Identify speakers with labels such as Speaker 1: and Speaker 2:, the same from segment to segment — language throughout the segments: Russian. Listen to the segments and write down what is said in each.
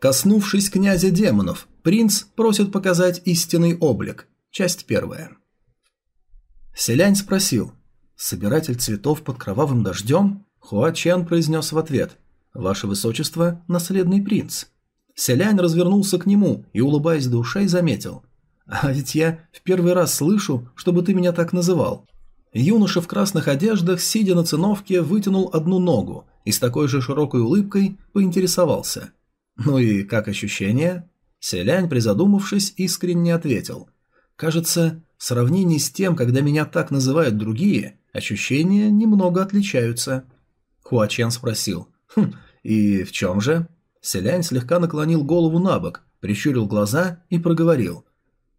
Speaker 1: Коснувшись князя демонов, принц просит показать истинный облик. Часть первая. Селянь спросил. «Собиратель цветов под кровавым дождем?» Хуа Чен произнес в ответ. «Ваше высочество – наследный принц». Селянь развернулся к нему и, улыбаясь до ушей, заметил. «А ведь я в первый раз слышу, чтобы ты меня так называл». Юноша в красных одеждах, сидя на циновке, вытянул одну ногу и с такой же широкой улыбкой поинтересовался. «Ну и как ощущение?» Селянь, призадумавшись, искренне ответил. «Кажется, в сравнении с тем, когда меня так называют другие, ощущения немного отличаются». Хуачен спросил. «Хм, и в чем же?» Селянь слегка наклонил голову на бок, прищурил глаза и проговорил.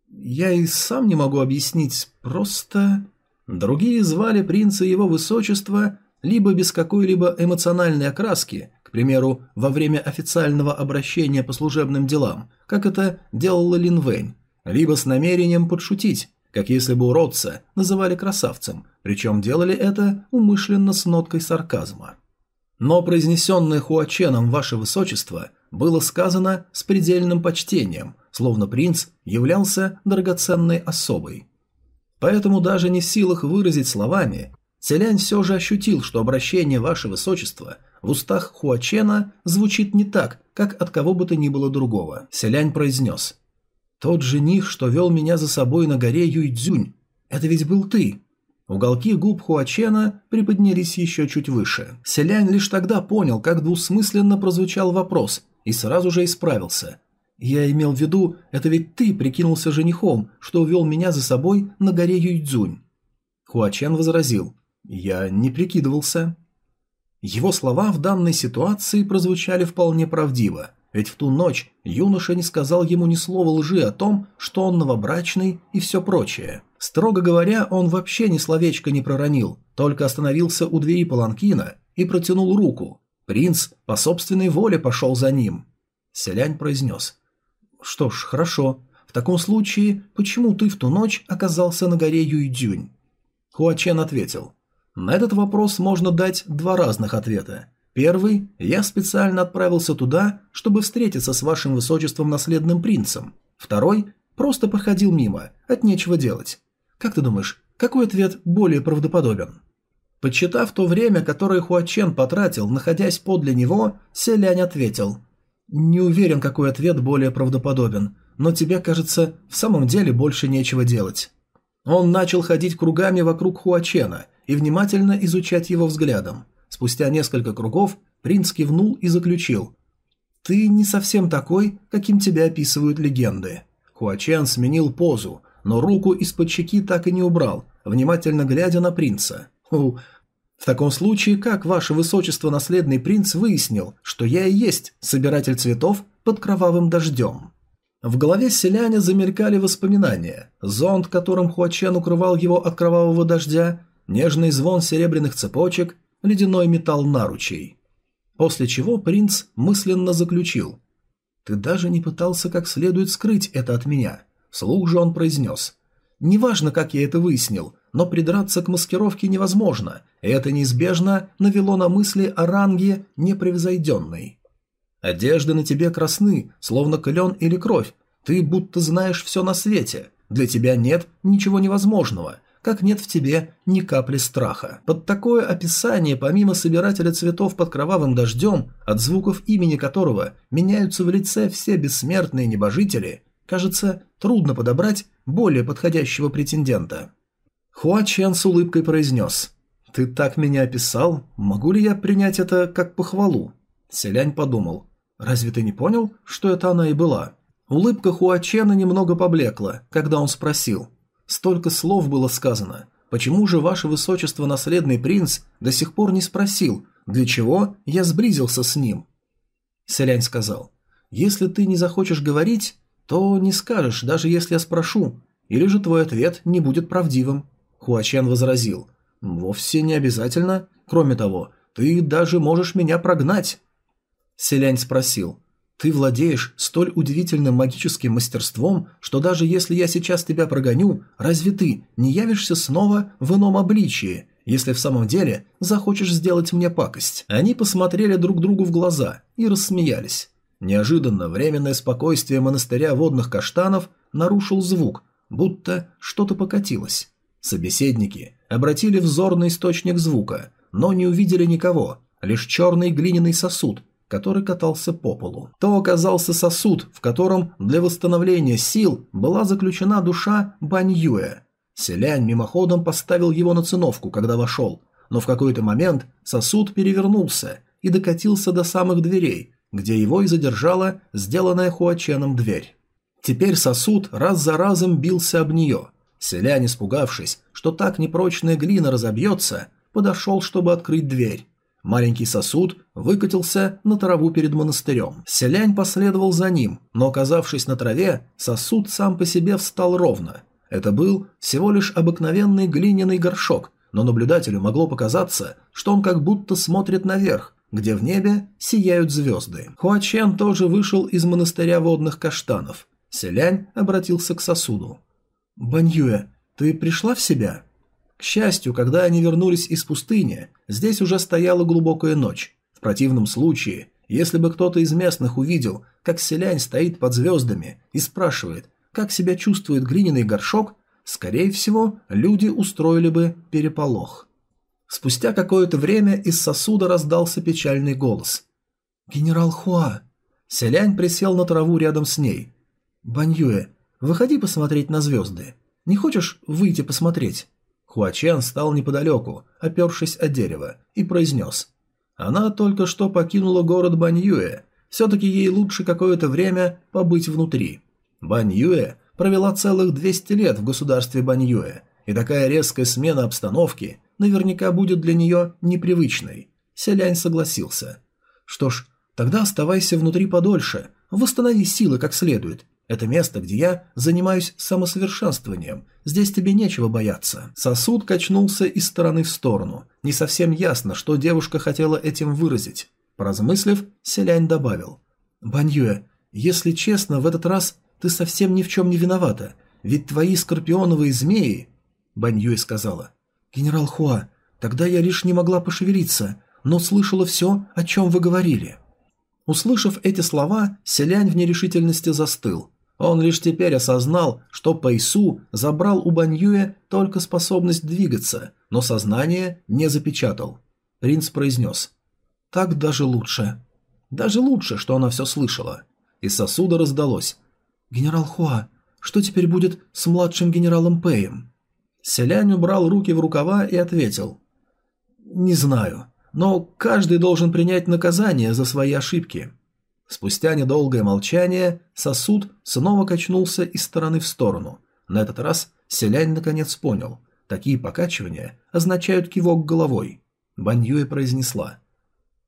Speaker 1: «Я и сам не могу объяснить, просто...» Другие звали принца его высочества либо без какой-либо эмоциональной окраски, примеру, во время официального обращения по служебным делам, как это делала Лин Вэнь, либо с намерением подшутить, как если бы уродца называли красавцем, причем делали это умышленно с ноткой сарказма. Но произнесенное Хуаченом «Ваше Высочество» было сказано с предельным почтением, словно принц являлся драгоценной особой. Поэтому даже не в силах выразить словами, Селянь все же ощутил, что обращение «Ваше Высочество» в устах Хуачена звучит не так, как от кого бы то ни было другого. Селянь произнес «Тот жених, что вел меня за собой на горе Юйдзюнь, это ведь был ты». Уголки губ Хуачена приподнялись еще чуть выше. Селянь лишь тогда понял, как двусмысленно прозвучал вопрос, и сразу же исправился. «Я имел в виду, это ведь ты прикинулся женихом, что увел меня за собой на горе Юйдзунь». Хуачен возразил. «Я не прикидывался». Его слова в данной ситуации прозвучали вполне правдиво, ведь в ту ночь юноша не сказал ему ни слова лжи о том, что он новобрачный и все прочее. Строго говоря, он вообще ни словечко не проронил, только остановился у двери паланкина и протянул руку. Принц по собственной воле пошел за ним. Селянь произнес. «Что ж, хорошо. В таком случае, почему ты в ту ночь оказался на горе Юйдзюнь?» Хуачен ответил. «На этот вопрос можно дать два разных ответа. Первый – я специально отправился туда, чтобы встретиться с вашим высочеством наследным принцем. Второй – просто проходил мимо, от нечего делать. Как ты думаешь, какой ответ более правдоподобен? Подсчитав то время, которое Хуачен потратил, находясь подле него, Селянь ответил. «Не уверен, какой ответ более правдоподобен, но тебе, кажется, в самом деле больше нечего делать». Он начал ходить кругами вокруг Хуачена и внимательно изучать его взглядом. Спустя несколько кругов принц кивнул и заключил. «Ты не совсем такой, каким тебя описывают легенды». Хуачен сменил позу, но руку из-под щеки так и не убрал, внимательно глядя на принца. «У, в таком случае, как ваше высочество наследный принц выяснил, что я и есть собиратель цветов под кровавым дождем?» В голове селяня замелькали воспоминания. Зонт, которым Хуачен укрывал его от кровавого дождя, нежный звон серебряных цепочек, ледяной металл наручей. После чего принц мысленно заключил. «Ты даже не пытался как следует скрыть это от меня. Слух же он произнес. «Неважно, как я это выяснил, но придраться к маскировке невозможно, и это неизбежно навело на мысли о ранге непревзойденной. Одежды на тебе красны, словно клен или кровь, ты будто знаешь все на свете, для тебя нет ничего невозможного, как нет в тебе ни капли страха. Под такое описание, помимо собирателя цветов под кровавым дождем, от звуков имени которого меняются в лице все бессмертные небожители, Кажется, трудно подобрать более подходящего претендента. Хуа Чен с улыбкой произнес. «Ты так меня описал, могу ли я принять это как похвалу?» Селянь подумал. «Разве ты не понял, что это она и была?» Улыбка Хуа Чена немного поблекла, когда он спросил. «Столько слов было сказано. Почему же ваше высочество наследный принц до сих пор не спросил, для чего я сблизился с ним?» Селянь сказал. «Если ты не захочешь говорить, то не скажешь, даже если я спрошу, или же твой ответ не будет правдивым. Хуачен возразил. Вовсе не обязательно. Кроме того, ты даже можешь меня прогнать. Селянь спросил. Ты владеешь столь удивительным магическим мастерством, что даже если я сейчас тебя прогоню, разве ты не явишься снова в ином обличии, если в самом деле захочешь сделать мне пакость? Они посмотрели друг другу в глаза и рассмеялись. Неожиданно временное спокойствие монастыря водных каштанов нарушил звук, будто что-то покатилось. Собеседники обратили взор на источник звука, но не увидели никого, лишь черный глиняный сосуд, который катался по полу. То оказался сосуд, в котором для восстановления сил была заключена душа Баньюэ. Селянь мимоходом поставил его на циновку, когда вошел, но в какой-то момент сосуд перевернулся и докатился до самых дверей, где его и задержала сделанная Хуаченом дверь. Теперь сосуд раз за разом бился об нее. Селянь, испугавшись, что так непрочная глина разобьется, подошел, чтобы открыть дверь. Маленький сосуд выкатился на траву перед монастырем. Селянь последовал за ним, но, оказавшись на траве, сосуд сам по себе встал ровно. Это был всего лишь обыкновенный глиняный горшок, но наблюдателю могло показаться, что он как будто смотрит наверх, где в небе сияют звезды. Хуачен тоже вышел из монастыря водных каштанов. Селянь обратился к сосуду. «Баньюэ, ты пришла в себя?» К счастью, когда они вернулись из пустыни, здесь уже стояла глубокая ночь. В противном случае, если бы кто-то из местных увидел, как селянь стоит под звездами и спрашивает, как себя чувствует глиняный горшок, скорее всего, люди устроили бы переполох. Спустя какое-то время из сосуда раздался печальный голос. «Генерал Хуа!» Селянь присел на траву рядом с ней. «Баньюэ, выходи посмотреть на звезды. Не хочешь выйти посмотреть?» Хуачен стал неподалеку, опершись от дерева, и произнес. Она только что покинула город Баньюэ. Все-таки ей лучше какое-то время побыть внутри. Баньюэ провела целых 200 лет в государстве Баньюэ, и такая резкая смена обстановки наверняка будет для нее непривычной. Селянь согласился. Что ж, тогда оставайся внутри подольше, восстанови силы как следует, это место, где я занимаюсь самосовершенствованием. Здесь тебе нечего бояться». Сосуд качнулся из стороны в сторону. Не совсем ясно, что девушка хотела этим выразить. Поразмыслив, Селянь добавил. «Баньюэ, если честно, в этот раз ты совсем ни в чем не виновата. Ведь твои скорпионовые змеи...» Баньюэ сказала. «Генерал Хуа, тогда я лишь не могла пошевелиться, но слышала все, о чем вы говорили». Услышав эти слова, селянь в нерешительности застыл. Он лишь теперь осознал, что Пэйсу забрал у Баньюэ только способность двигаться, но сознание не запечатал. Принц произнес. «Так даже лучше». Даже лучше, что она все слышала. Из сосуда раздалось. «Генерал Хуа, что теперь будет с младшим генералом Пэем?» Селянь убрал руки в рукава и ответил. «Не знаю, но каждый должен принять наказание за свои ошибки. Спустя недолгое молчание сосуд снова качнулся из стороны в сторону. На этот раз селянь наконец понял. Такие покачивания означают кивок головой. Баньюэ произнесла.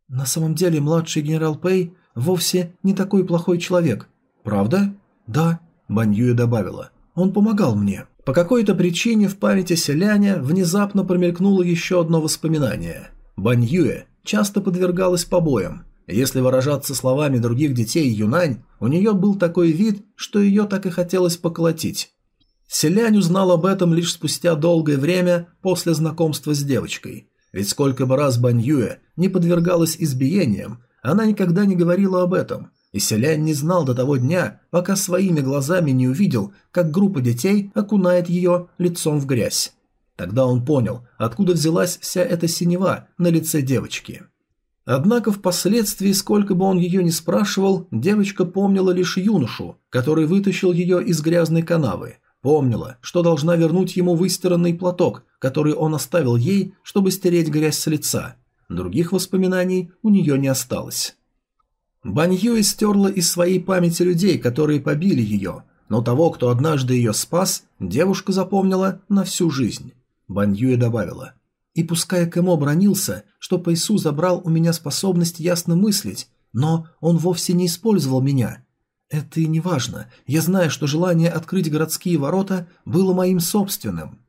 Speaker 1: «На самом деле младший генерал Пэй вовсе не такой плохой человек. Правда?» «Да», — Баньюэ добавила. «Он помогал мне». По какой-то причине в памяти селяня внезапно промелькнуло еще одно воспоминание. Баньюэ часто подвергалась побоям, если выражаться словами других детей Юнань, у нее был такой вид, что ее так и хотелось поколотить. Селянь узнал об этом лишь спустя долгое время после знакомства с девочкой. Ведь сколько бы раз Баньюэ не подвергалась избиениям, она никогда не говорила об этом, и Селянь не знал до того дня, пока своими глазами не увидел, как группа детей окунает ее лицом в грязь. Тогда он понял, откуда взялась вся эта синева на лице девочки. Однако впоследствии, сколько бы он ее ни спрашивал, девочка помнила лишь юношу, который вытащил ее из грязной канавы. Помнила, что должна вернуть ему выстиранный платок, который он оставил ей, чтобы стереть грязь с лица. Других воспоминаний у нее не осталось. Баньюи стерла из своей памяти людей, которые побили ее, но того, кто однажды ее спас, девушка запомнила на всю жизнь. Баньюи добавила – и пускай Кэмо бронился, что Пайсу забрал у меня способность ясно мыслить, но он вовсе не использовал меня. Это и не важно. Я знаю, что желание открыть городские ворота было моим собственным.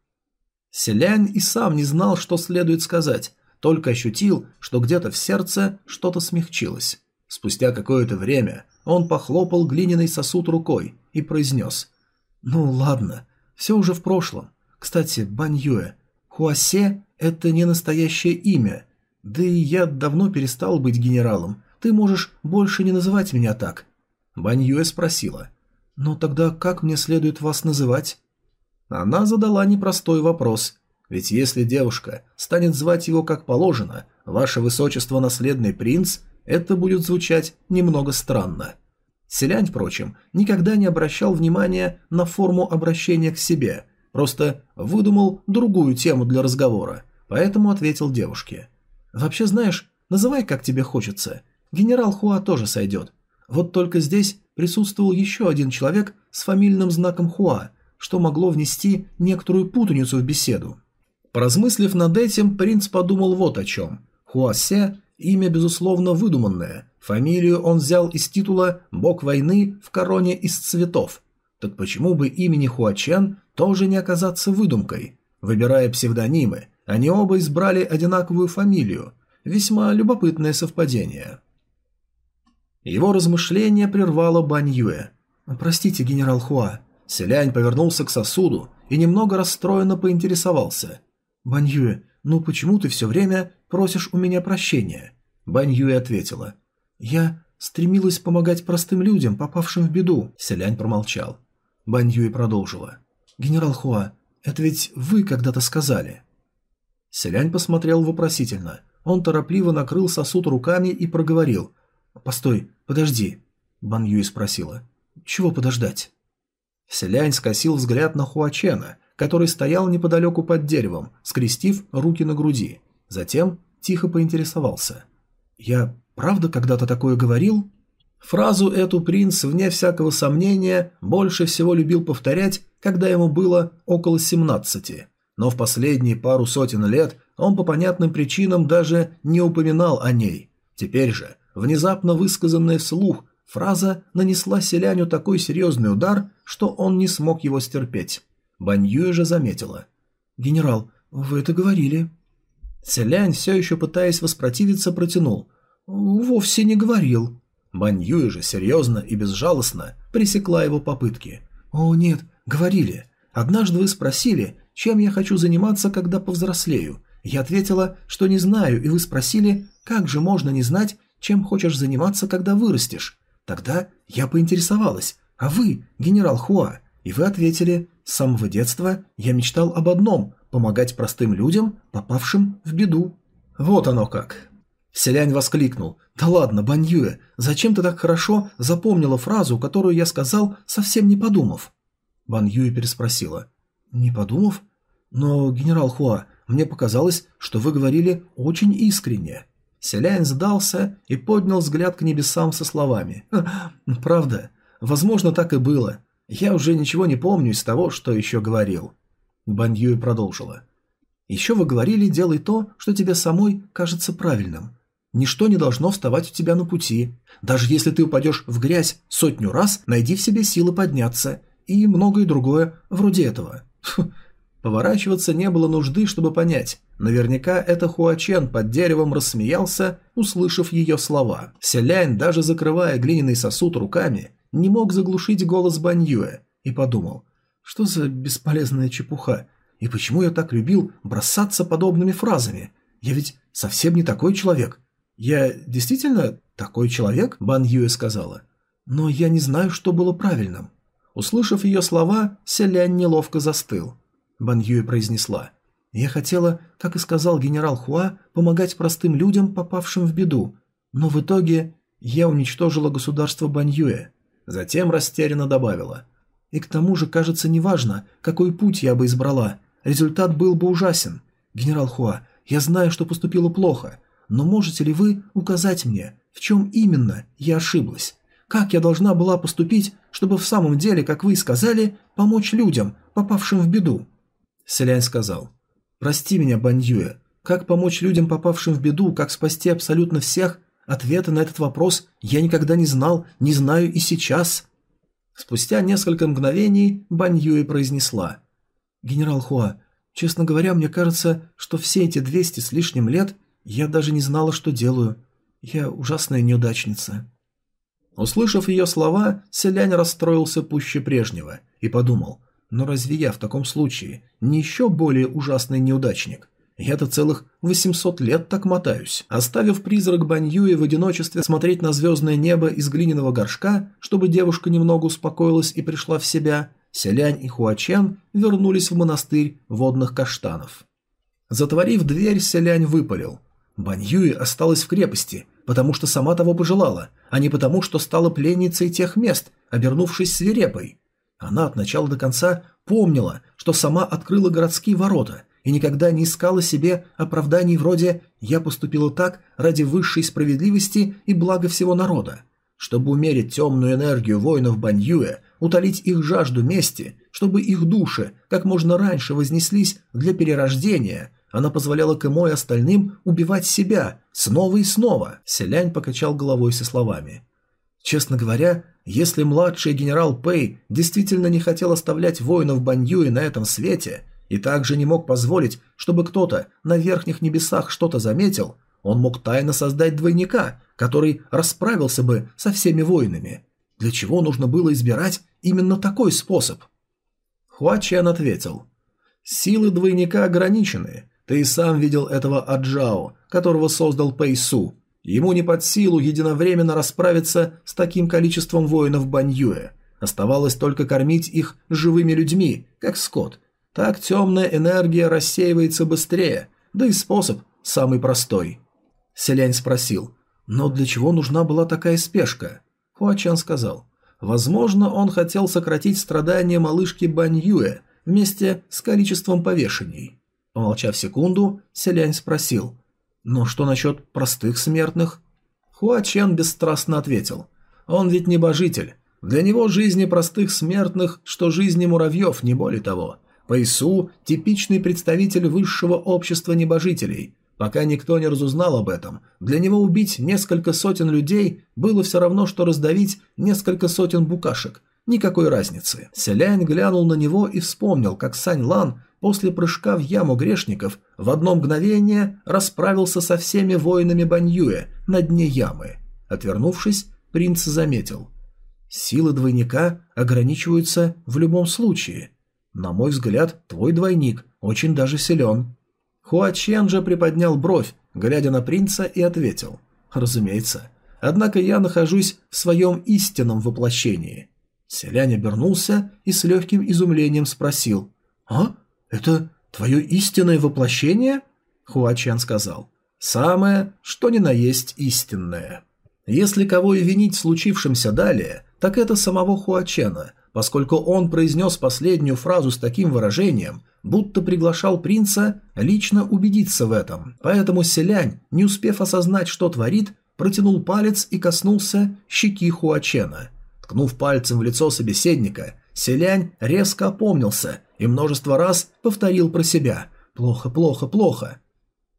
Speaker 1: Селянь и сам не знал, что следует сказать, только ощутил, что где-то в сердце что-то смягчилось. Спустя какое-то время он похлопал глиняный сосуд рукой и произнес «Ну ладно, все уже в прошлом. Кстати, Баньюэ, Хуасе – это не настоящее имя. Да и я давно перестал быть генералом, ты можешь больше не называть меня так». Бань Юэ спросила. «Но тогда как мне следует вас называть?» Она задала непростой вопрос. Ведь если девушка станет звать его как положено, ваше высочество наследный принц, это будет звучать немного странно. Селянь, впрочем, никогда не обращал внимания на форму обращения к себе, просто выдумал другую тему для разговора, поэтому ответил девушке. «Вообще, знаешь, называй как тебе хочется. Генерал Хуа тоже сойдет. Вот только здесь присутствовал еще один человек с фамильным знаком Хуа, что могло внести некоторую путаницу в беседу. Поразмыслив над этим, принц подумал вот о чем. Хуасе – имя, безусловно, выдуманное, Фамилию он взял из титула «Бог войны в короне из цветов». Так почему бы имени Хуачен тоже не оказаться выдумкой? Выбирая псевдонимы, они оба избрали одинаковую фамилию. Весьма любопытное совпадение. Его размышление прервало Бань Юэ. «Простите, генерал Хуа». Селянь повернулся к сосуду и немного расстроенно поинтересовался. «Бань Юэ, ну почему ты все время просишь у меня прощения?» Бань Юэ ответила. «Я стремилась помогать простым людям, попавшим в беду», – Селянь промолчал. Бань Юй продолжила. «Генерал Хуа, это ведь вы когда-то сказали». Селянь посмотрел вопросительно. Он торопливо накрыл сосуд руками и проговорил. «Постой, подожди», – Бан Юй спросила. «Чего подождать?» Селянь скосил взгляд на Хуачена, который стоял неподалеку под деревом, скрестив руки на груди. Затем тихо поинтересовался. «Я Правда когда-то такое говорил? Фразу эту принц, вне всякого сомнения, больше всего любил повторять, когда ему было около 17. Но в последние пару сотен лет он по понятным причинам даже не упоминал о ней. Теперь же, внезапно высказанная вслух, фраза нанесла селяню такой серьезный удар, что он не смог его стерпеть. Баньюэ же заметила. «Генерал, вы это говорили». Селянь, все еще пытаясь воспротивиться, протянул. «Вовсе не говорил». Бань Юй же серьезно и безжалостно пресекла его попытки. «О, нет, говорили. Однажды вы спросили, чем я хочу заниматься, когда повзрослею. Я ответила, что не знаю, и вы спросили, как же можно не знать, чем хочешь заниматься, когда вырастешь. Тогда я поинтересовалась, а вы, генерал Хуа, и вы ответили, с самого детства я мечтал об одном – помогать простым людям, попавшим в беду. Вот оно как. Селянь воскликнул. «Да ладно, Баньюэ, зачем ты так хорошо запомнила фразу, которую я сказал, совсем не подумав?» Баньюэ переспросила. «Не подумав? Но, генерал Хуа, мне показалось, что вы говорили очень искренне». Селянь сдался и поднял взгляд к небесам со словами. «Правда, возможно, так и было. Я уже ничего не помню из того, что еще говорил». Баньюэ продолжила. «Еще вы говорили, делай то, что тебе самой кажется правильным. Ничто не должно вставать у тебя на пути. Даже если ты упадешь в грязь сотню раз, найди в себе силы подняться. И многое другое вроде этого. Фу. Поворачиваться не было нужды, чтобы понять. Наверняка это Хуачен под деревом рассмеялся, услышав ее слова. Селянь, даже закрывая глиняный сосуд руками, не мог заглушить голос Баньюэ и подумал, что за бесполезная чепуха, и почему я так любил бросаться подобными фразами? Я ведь совсем не такой человек. «Я действительно такой человек?» – Бан Юэ сказала. «Но я не знаю, что было правильным». Услышав ее слова, Селянь неловко застыл. Бан Юэ произнесла. «Я хотела, как и сказал генерал Хуа, помогать простым людям, попавшим в беду. Но в итоге я уничтожила государство Бан Юэ». Затем растерянно добавила. «И к тому же, кажется, неважно, какой путь я бы избрала. Результат был бы ужасен. Генерал Хуа, я знаю, что поступила плохо, но можете ли вы указать мне, в чем именно я ошиблась? Как я должна была поступить, чтобы в самом деле, как вы сказали, помочь людям, попавшим в беду?» Селянь сказал. «Прости меня, Баньюэ. Как помочь людям, попавшим в беду, как спасти абсолютно всех? Ответа на этот вопрос я никогда не знал, не знаю и сейчас». Спустя несколько мгновений Баньюэ произнесла. «Генерал Хуа, честно говоря, мне кажется, что все эти двести с лишним лет я даже не знала, что делаю. Я ужасная неудачница». Услышав ее слова, селянь расстроился пуще прежнего и подумал, но разве я в таком случае не еще более ужасный неудачник? Я-то целых 800 лет так мотаюсь. Оставив призрак Баньюи в одиночестве смотреть на звездное небо из глиняного горшка, чтобы девушка немного успокоилась и пришла в себя, Селянь и Хуачен вернулись в монастырь водных каштанов. Затворив дверь, Селянь выпалил. Баньюи осталась в крепости, потому что сама того пожелала, а не потому, что стала пленницей тех мест, обернувшись свирепой. Она от начала до конца помнила, что сама открыла городские ворота и никогда не искала себе оправданий вроде «я поступила так ради высшей справедливости и блага всего народа». Чтобы умерить темную энергию воинов Баньюэ, утолить их жажду мести, чтобы их души как можно раньше вознеслись для перерождения, она позволяла Кэмо и остальным убивать себя снова и снова. Селянь покачал головой со словами. Честно говоря, если младший генерал Пэй действительно не хотел оставлять воинов Баньюи на этом свете и также не мог позволить, чтобы кто-то на верхних небесах что-то заметил, он мог тайно создать двойника, который расправился бы со всеми воинами. Для чего нужно было избирать именно такой способ? Хуа Чен ответил. «Силы двойника ограничены. Ты сам видел этого Аджао, которого создал Пэй Су. Ему не под силу единовременно расправиться с таким количеством воинов Баньюэ. Оставалось только кормить их живыми людьми, как скот. Так темная энергия рассеивается быстрее, да и способ самый простой. Селянь спросил, но для чего нужна была такая спешка? Хуачан сказал, возможно, он хотел сократить страдания малышки Баньюэ вместе с количеством повешений. Помолчав секунду, Селянь спросил, но что насчет простых смертных? Хуачен бесстрастно ответил. Он ведь небожитель. Для него жизни простых смертных, что жизни муравьев, не более того. Пэйсу – типичный представитель высшего общества небожителей. Пока никто не разузнал об этом, для него убить несколько сотен людей было все равно, что раздавить несколько сотен букашек. Никакой разницы. Селянь глянул на него и вспомнил, как Сань Лан после прыжка в яму грешников в одно мгновение расправился со всеми воинами Баньюэ на дне ямы. Отвернувшись, принц заметил. «Силы двойника ограничиваются в любом случае. На мой взгляд, твой двойник очень даже силен». Хуачен же приподнял бровь, глядя на принца, и ответил. «Разумеется. Однако я нахожусь в своем истинном воплощении». Селянь обернулся и с легким изумлением спросил. «А? «Это твое истинное воплощение?» Хуачан сказал. «Самое, что ни на есть истинное». Если кого и винить в случившемся далее, так это самого Хуачена, поскольку он произнес последнюю фразу с таким выражением, будто приглашал принца лично убедиться в этом. Поэтому Селянь, не успев осознать, что творит, протянул палец и коснулся щеки Хуачена. Ткнув пальцем в лицо собеседника, Селянь резко опомнился и множество раз повторил про себя «плохо, плохо, плохо».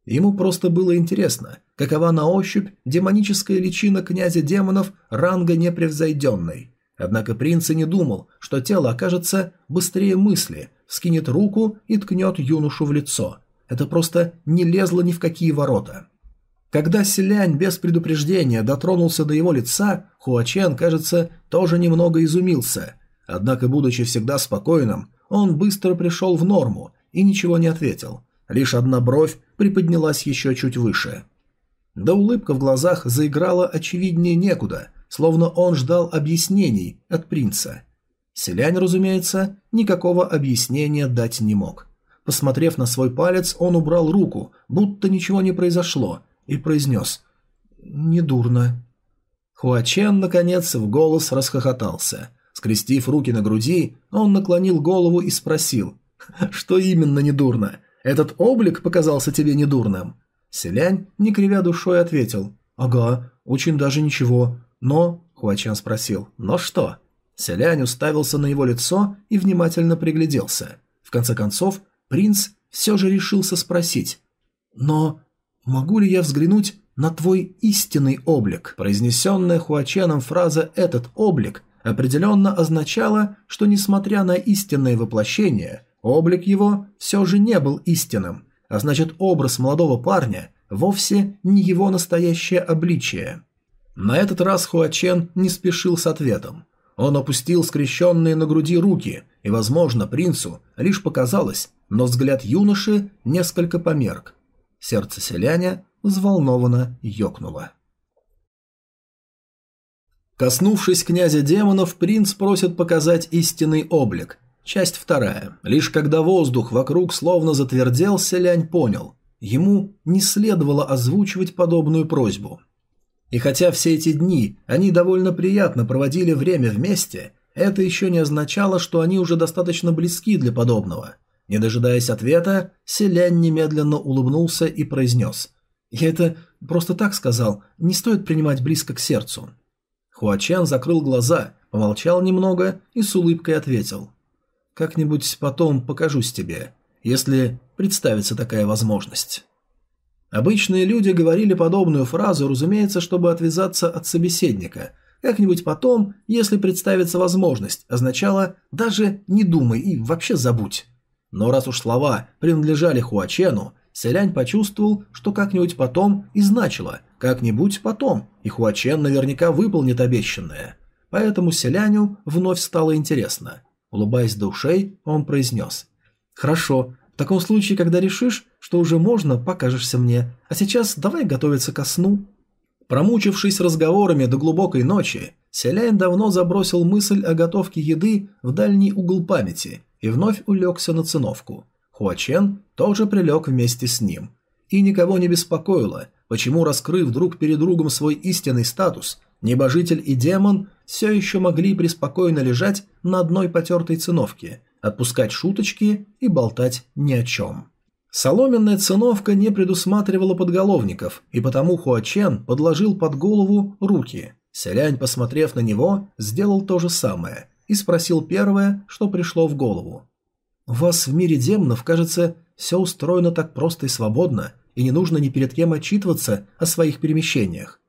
Speaker 1: Ему просто было интересно, какова на ощупь демоническая личина князя демонов ранга непревзойденной. Однако принц и не думал, что тело окажется быстрее мысли, скинет руку и ткнет юношу в лицо. Это просто не лезло ни в какие ворота. Когда Селянь без предупреждения дотронулся до его лица, Хуачен, кажется, тоже немного изумился. Однако, будучи всегда спокойным, он быстро пришел в норму и ничего не ответил. Лишь одна бровь приподнялась еще чуть выше. Да улыбка в глазах заиграла очевиднее некуда, словно он ждал объяснений от принца. Селянь, разумеется, никакого объяснения дать не мог. Посмотрев на свой палец, он убрал руку, будто ничего не произошло, и произнес «Недурно». Хуачен, наконец, в голос расхохотался. Скрестив руки на груди, он наклонил голову и спросил. «Что именно недурно? Этот облик показался тебе недурным?» Селянь, не кривя душой, ответил. «Ага, очень даже ничего. Но...» – Хуачан спросил. «Но что?» Селянь уставился на его лицо и внимательно пригляделся. В конце концов, принц все же решился спросить. «Но могу ли я взглянуть на твой истинный облик?» Произнесенная Хуачаном фраза «этот облик» определенно означало, что несмотря на истинное воплощение, облик его все же не был истинным, а значит образ молодого парня вовсе не его настоящее обличие. На этот раз Хуачен не спешил с ответом. Он опустил скрещенные на груди руки, и, возможно, принцу лишь показалось, но взгляд юноши несколько померк. Сердце селяня взволнованно ёкнуло. Коснувшись князя демонов, принц просит показать истинный облик. Часть вторая. Лишь когда воздух вокруг словно затвердел, селянь понял. Ему не следовало озвучивать подобную просьбу. И хотя все эти дни они довольно приятно проводили время вместе, это еще не означало, что они уже достаточно близки для подобного. Не дожидаясь ответа, селянь немедленно улыбнулся и произнес. «Я это просто так сказал, не стоит принимать близко к сердцу». Хуачан закрыл глаза, помолчал немного и с улыбкой ответил. «Как-нибудь потом покажусь тебе, если представится такая возможность». Обычные люди говорили подобную фразу, разумеется, чтобы отвязаться от собеседника. Как-нибудь потом, если представится возможность, означало «даже не думай и вообще забудь». Но раз уж слова принадлежали Хуачену, Селянь почувствовал, что как-нибудь потом и значило «как-нибудь потом», и Хуачен наверняка выполнит обещанное. Поэтому Селяню вновь стало интересно. Улыбаясь до ушей, он произнес «Хорошо, в таком случае, когда решишь, что уже можно, покажешься мне, а сейчас давай готовиться ко сну». Промучившись разговорами до глубокой ночи, Селянь давно забросил мысль о готовке еды в дальний угол памяти и вновь улегся на циновку – Хуачен тоже прилег вместе с ним. И никого не беспокоило, почему, раскрыв друг перед другом свой истинный статус, небожитель и демон все еще могли преспокойно лежать на одной потертой циновке, отпускать шуточки и болтать ни о чем. Соломенная циновка не предусматривала подголовников, и потому Хуачен подложил под голову руки. Селянь, посмотрев на него, сделал то же самое и спросил первое, что пришло в голову. У вас в мире демонов, кажется, все устроено так просто и свободно, и не нужно ни перед кем отчитываться о своих перемещениях.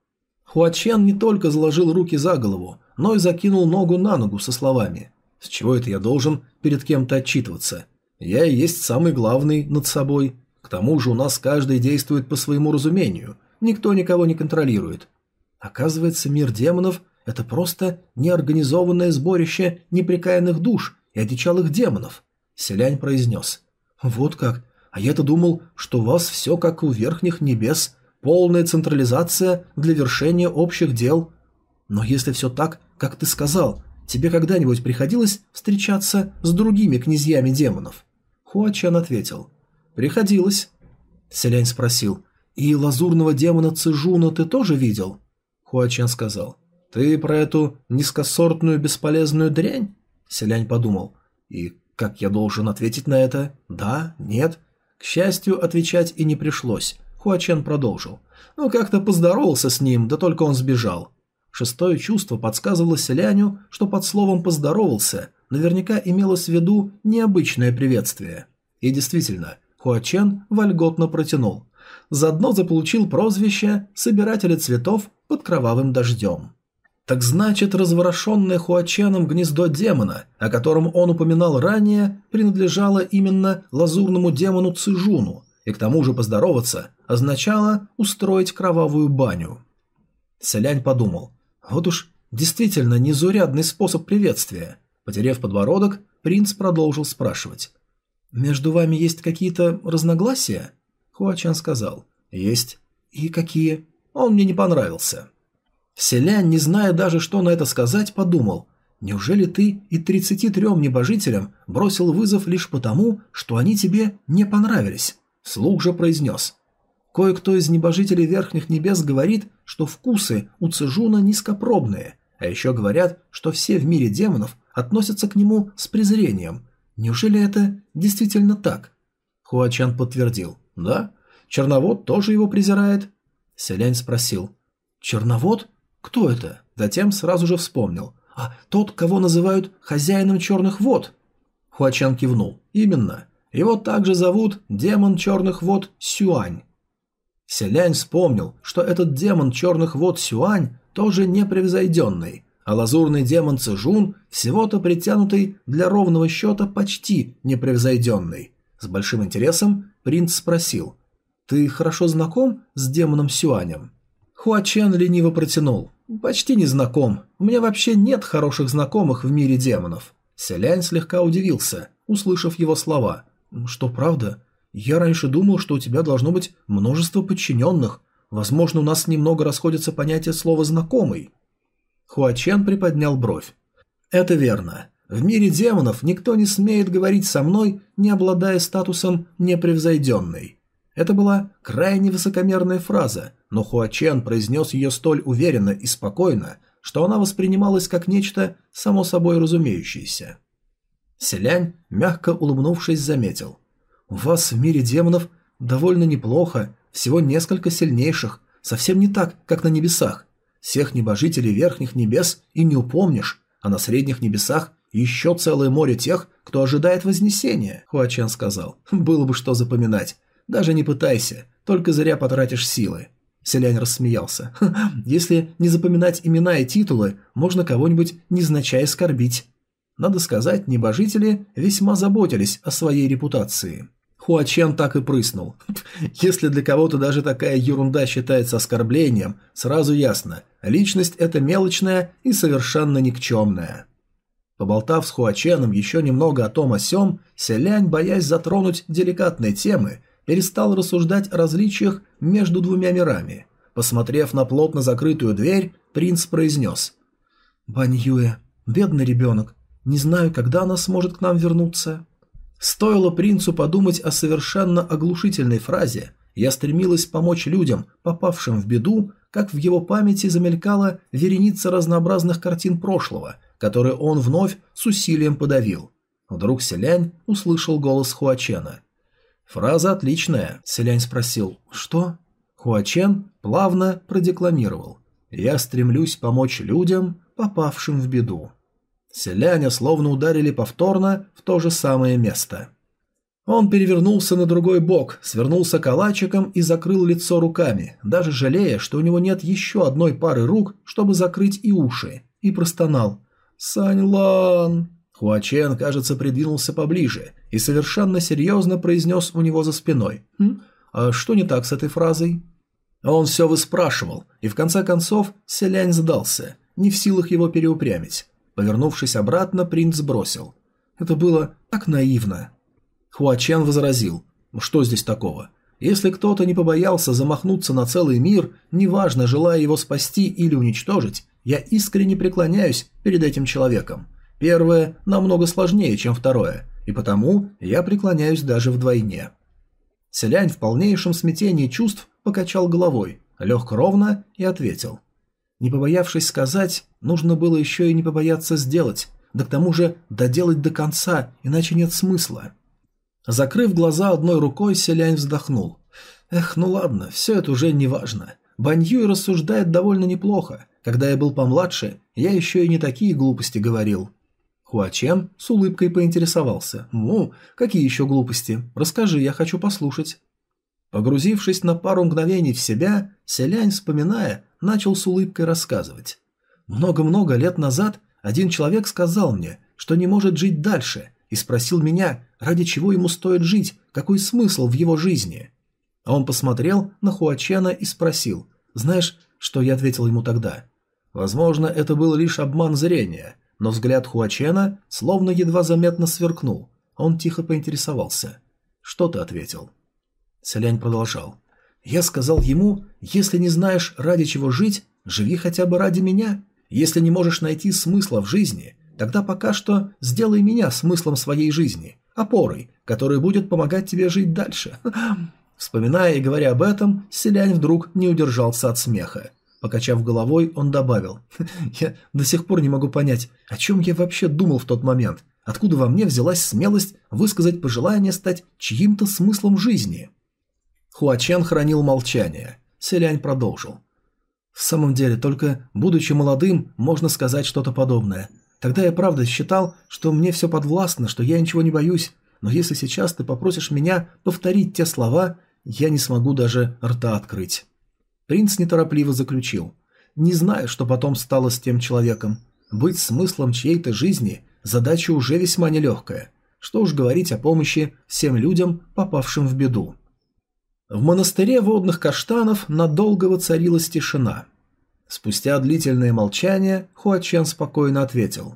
Speaker 1: Хуачен не только заложил руки за голову, но и закинул ногу на ногу со словами «С чего это я должен перед кем-то отчитываться? Я и есть самый главный над собой. К тому же у нас каждый действует по своему разумению, никто никого не контролирует. Оказывается, мир демонов – это просто неорганизованное сборище неприкаянных душ и одичалых демонов – Селянь произнес. «Вот как? А я-то думал, что у вас все как у верхних небес, полная централизация для вершения общих дел. Но если все так, как ты сказал, тебе когда-нибудь приходилось встречаться с другими князьями демонов?» Хуачан ответил. «Приходилось». Селянь спросил. «И лазурного демона Цижуна ты тоже видел?» Хуачан сказал. «Ты про эту низкосортную бесполезную дрянь?» Селянь подумал. «И как я должен ответить на это? Да? Нет? К счастью, отвечать и не пришлось. Хуачен продолжил. Ну, как-то поздоровался с ним, да только он сбежал. Шестое чувство подсказывало селяню, что под словом «поздоровался» наверняка имелось в виду необычное приветствие. И действительно, Хуачен вольготно протянул. Заодно заполучил прозвище «собирателя цветов под кровавым дождем». Так значит, разворошенное Хуачаном гнездо демона, о котором он упоминал ранее, принадлежало именно лазурному демону Цижуну, и к тому же поздороваться означало устроить кровавую баню. Селянь подумал, вот уж действительно незурядный способ приветствия. Потерев подбородок, принц продолжил спрашивать. «Между вами есть какие-то разногласия?» Хуачан сказал. «Есть». «И какие?» «Он мне не понравился». Селянь, не зная даже, что на это сказать, подумал, «Неужели ты и 33 небожителям бросил вызов лишь потому, что они тебе не понравились?» Слух же произнес. Кое-кто из небожителей верхних небес говорит, что вкусы у Цежуна низкопробные, а еще говорят, что все в мире демонов относятся к нему с презрением. Неужели это действительно так? Хуачан подтвердил. Да, Черновод тоже его презирает. Селянь спросил. Черновод? Кто это? Затем сразу же вспомнил. А тот, кого называют хозяином черных вод. Хуачан кивнул. Именно. Его также зовут демон черных вод Сюань. Селянь вспомнил, что этот демон черных вод Сюань тоже непревзойденный, а лазурный демон Цежун всего-то притянутый для ровного счета почти непревзойденный. С большим интересом принц спросил, «Ты хорошо знаком с демоном Сюанем?» Хуачен лениво протянул. «Почти не знаком. У меня вообще нет хороших знакомых в мире демонов». Селянь слегка удивился, услышав его слова. «Что правда? Я раньше думал, что у тебя должно быть множество подчиненных. Возможно, у нас немного расходятся понятия слова «знакомый». Хуачен приподнял бровь. «Это верно. В мире демонов никто не смеет говорить со мной, не обладая статусом «непревзойденный». Это была крайне высокомерная фраза, но Хуачен произнес ее столь уверенно и спокойно, что она воспринималась как нечто само собой разумеющееся. Селянь, мягко улыбнувшись, заметил. «У вас в мире демонов довольно неплохо, всего несколько сильнейших, совсем не так, как на небесах. Всех небожителей верхних небес и не упомнишь, а на средних небесах еще целое море тех, кто ожидает вознесения», — Хуачен сказал. «Было бы что запоминать. Даже не пытайся, только зря потратишь силы». Селянь рассмеялся. «Если не запоминать имена и титулы, можно кого-нибудь незначай оскорбить». Надо сказать, небожители весьма заботились о своей репутации. Хуачен так и прыснул. Если для кого-то даже такая ерунда считается оскорблением, сразу ясно, личность это мелочная и совершенно никчемная. Поболтав с Хуаченом еще немного о том о сём, Селянь, боясь затронуть деликатные темы, перестал рассуждать о различиях между двумя мирами. Посмотрев на плотно закрытую дверь, принц произнес. «Бань Юэ, бедный ребенок, не знаю, когда она сможет к нам вернуться». Стоило принцу подумать о совершенно оглушительной фразе «Я стремилась помочь людям, попавшим в беду», как в его памяти замелькала вереница разнообразных картин прошлого, которые он вновь с усилием подавил. Вдруг Селянь услышал голос Хуачена. «Фраза отличная», — Селянь спросил «Что?» Хуачен плавно продекламировал «Я стремлюсь помочь людям, попавшим в беду». Селяня словно ударили повторно в то же самое место. Он перевернулся на другой бок, свернулся калачиком и закрыл лицо руками, даже жалея, что у него нет еще одной пары рук, чтобы закрыть и уши, и простонал «Саньлан!». Хуачен, кажется, придвинулся поближе и совершенно серьезно произнес у него за спиной «Хм, а что не так с этой фразой?» Он все выспрашивал, и в конце концов селянь сдался, не в силах его переупрямить. Повернувшись обратно, принц бросил. Это было так наивно. Хуачен возразил. «Ну что здесь такого? Если кто-то не побоялся замахнуться на целый мир, неважно, желая его спасти или уничтожить, я искренне преклоняюсь перед этим человеком. Первое намного сложнее, чем второе, и потому я преклоняюсь даже вдвойне». Селянь в полнейшем смятении чувств покачал головой, лег ровно и ответил. Не побоявшись сказать, нужно было еще и не побояться сделать, да к тому же доделать до конца, иначе нет смысла. Закрыв глаза одной рукой, Селянь вздохнул. Эх, ну ладно, все это уже не важно. Баньюй рассуждает довольно неплохо. Когда я был помладше, я еще и не такие глупости говорил. Хуачен с улыбкой поинтересовался. «Ну, какие еще глупости? Расскажи, я хочу послушать». Погрузившись на пару мгновений в себя, Селянь, вспоминая, начал с улыбкой рассказывать. Много-много лет назад один человек сказал мне, что не может жить дальше, и спросил меня, ради чего ему стоит жить, какой смысл в его жизни. А он посмотрел на Хуачена и спросил, знаешь, что я ответил ему тогда? Возможно, это был лишь обман зрения, но взгляд Хуачена словно едва заметно сверкнул. Он тихо поинтересовался. «Что ты ответил?» Селянь продолжал. Я сказал ему, если не знаешь, ради чего жить, живи хотя бы ради меня. Если не можешь найти смысла в жизни, тогда пока что сделай меня смыслом своей жизни, опорой, которая будет помогать тебе жить дальше. Вспоминая и говоря об этом, селянь вдруг не удержался от смеха. Покачав головой, он добавил, «Я до сих пор не могу понять, о чем я вообще думал в тот момент, откуда во мне взялась смелость высказать пожелание стать чьим-то смыслом жизни». Хуачен хранил молчание. Селянь продолжил. «В самом деле, только будучи молодым, можно сказать что-то подобное. Тогда я правда считал, что мне все подвластно, что я ничего не боюсь, но если сейчас ты попросишь меня повторить те слова, я не смогу даже рта открыть». Принц неторопливо заключил. «Не знаю, что потом стало с тем человеком. Быть смыслом чьей-то жизни – задача уже весьма нелегкая. Что уж говорить о помощи всем людям, попавшим в беду». В монастыре водных каштанов надолго воцарилась тишина. Спустя длительное молчание Хуачен спокойно ответил.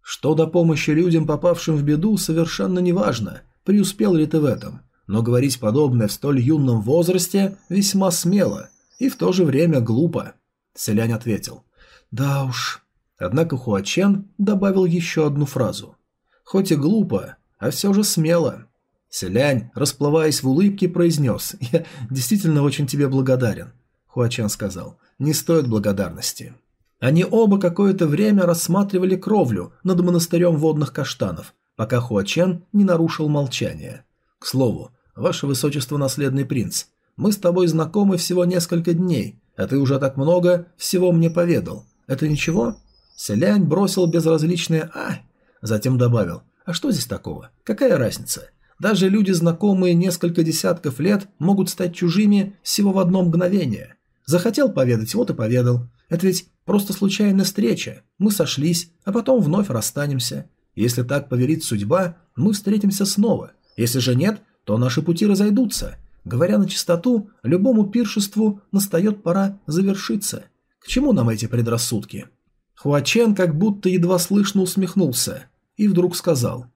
Speaker 1: Что до помощи людям, попавшим в беду, совершенно неважно, преуспел ли ты в этом. Но говорить подобное в столь юном возрасте весьма смело и в то же время глупо. Селянь ответил. Да уж. Однако Хуачен добавил еще одну фразу. Хоть и глупо, а все же смело. Селянь, расплываясь в улыбке, произнес. «Я действительно очень тебе благодарен». Хуачен сказал. «Не стоит благодарности». Они оба какое-то время рассматривали кровлю над монастырем водных каштанов, пока Хуачен не нарушил молчание. «К слову, ваше высочество наследный принц, мы с тобой знакомы всего несколько дней, а ты уже так много всего мне поведал. Это ничего?» Селянь бросил безразличное «а», затем добавил «А что здесь такого? Какая разница? Даже люди, знакомые несколько десятков лет, могут стать чужими всего в одно мгновение. Захотел поведать, вот и поведал. Это ведь просто случайная встреча. Мы сошлись, а потом вновь расстанемся. Если так поверит судьба, мы встретимся снова. Если же нет, то наши пути разойдутся. Говоря на чистоту, любому пиршеству настает пора завершиться. К чему нам эти предрассудки? Хуачен как будто едва слышно усмехнулся и вдруг сказал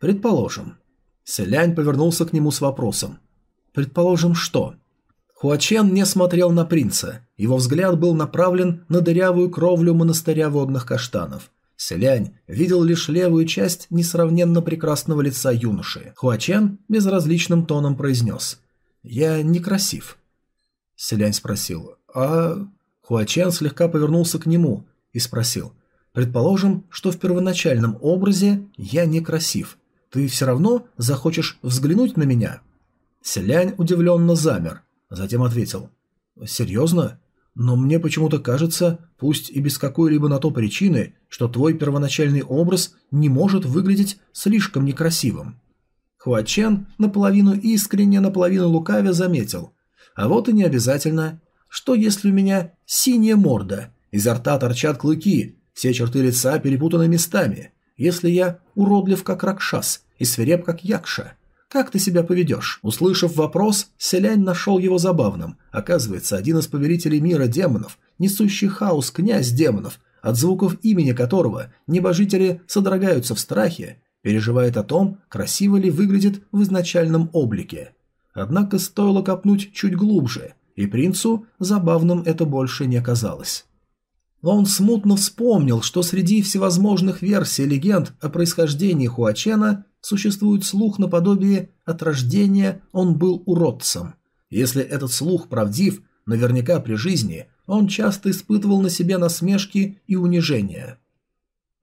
Speaker 1: «Предположим». Селянь повернулся к нему с вопросом «Предположим, что?» Хуачен не смотрел на принца. Его взгляд был направлен на дырявую кровлю монастыря водных каштанов. Селянь видел лишь левую часть несравненно прекрасного лица юноши. Хуачен безразличным тоном произнес «Я некрасив». Селянь спросил «А...» Хуачен слегка повернулся к нему и спросил «Предположим, что в первоначальном образе я некрасив. Ты все равно захочешь взглянуть на меня?» Селянь удивленно замер. Затем ответил. «Серьезно? Но мне почему-то кажется, пусть и без какой-либо на то причины, что твой первоначальный образ не может выглядеть слишком некрасивым». Хуачен наполовину искренне, наполовину лукавя заметил. «А вот и не обязательно. Что если у меня синяя морда, изо рта торчат клыки, все черты лица перепутаны местами? Если я уродлив как Ракшас и свиреп как Якша?» Как ты себя поведешь?» Услышав вопрос, селянь нашел его забавным. Оказывается, один из повелителей мира демонов, несущий хаос князь демонов, от звуков имени которого небожители содрогаются в страхе, переживает о том, красиво ли выглядит в изначальном облике. Однако стоило копнуть чуть глубже, и принцу забавным это больше не казалось. Он смутно вспомнил, что среди всевозможных версий легенд о происхождении Хуачена существует слух наподобие «от рождения он был уродцем». Если этот слух правдив, наверняка при жизни он часто испытывал на себе насмешки и унижения.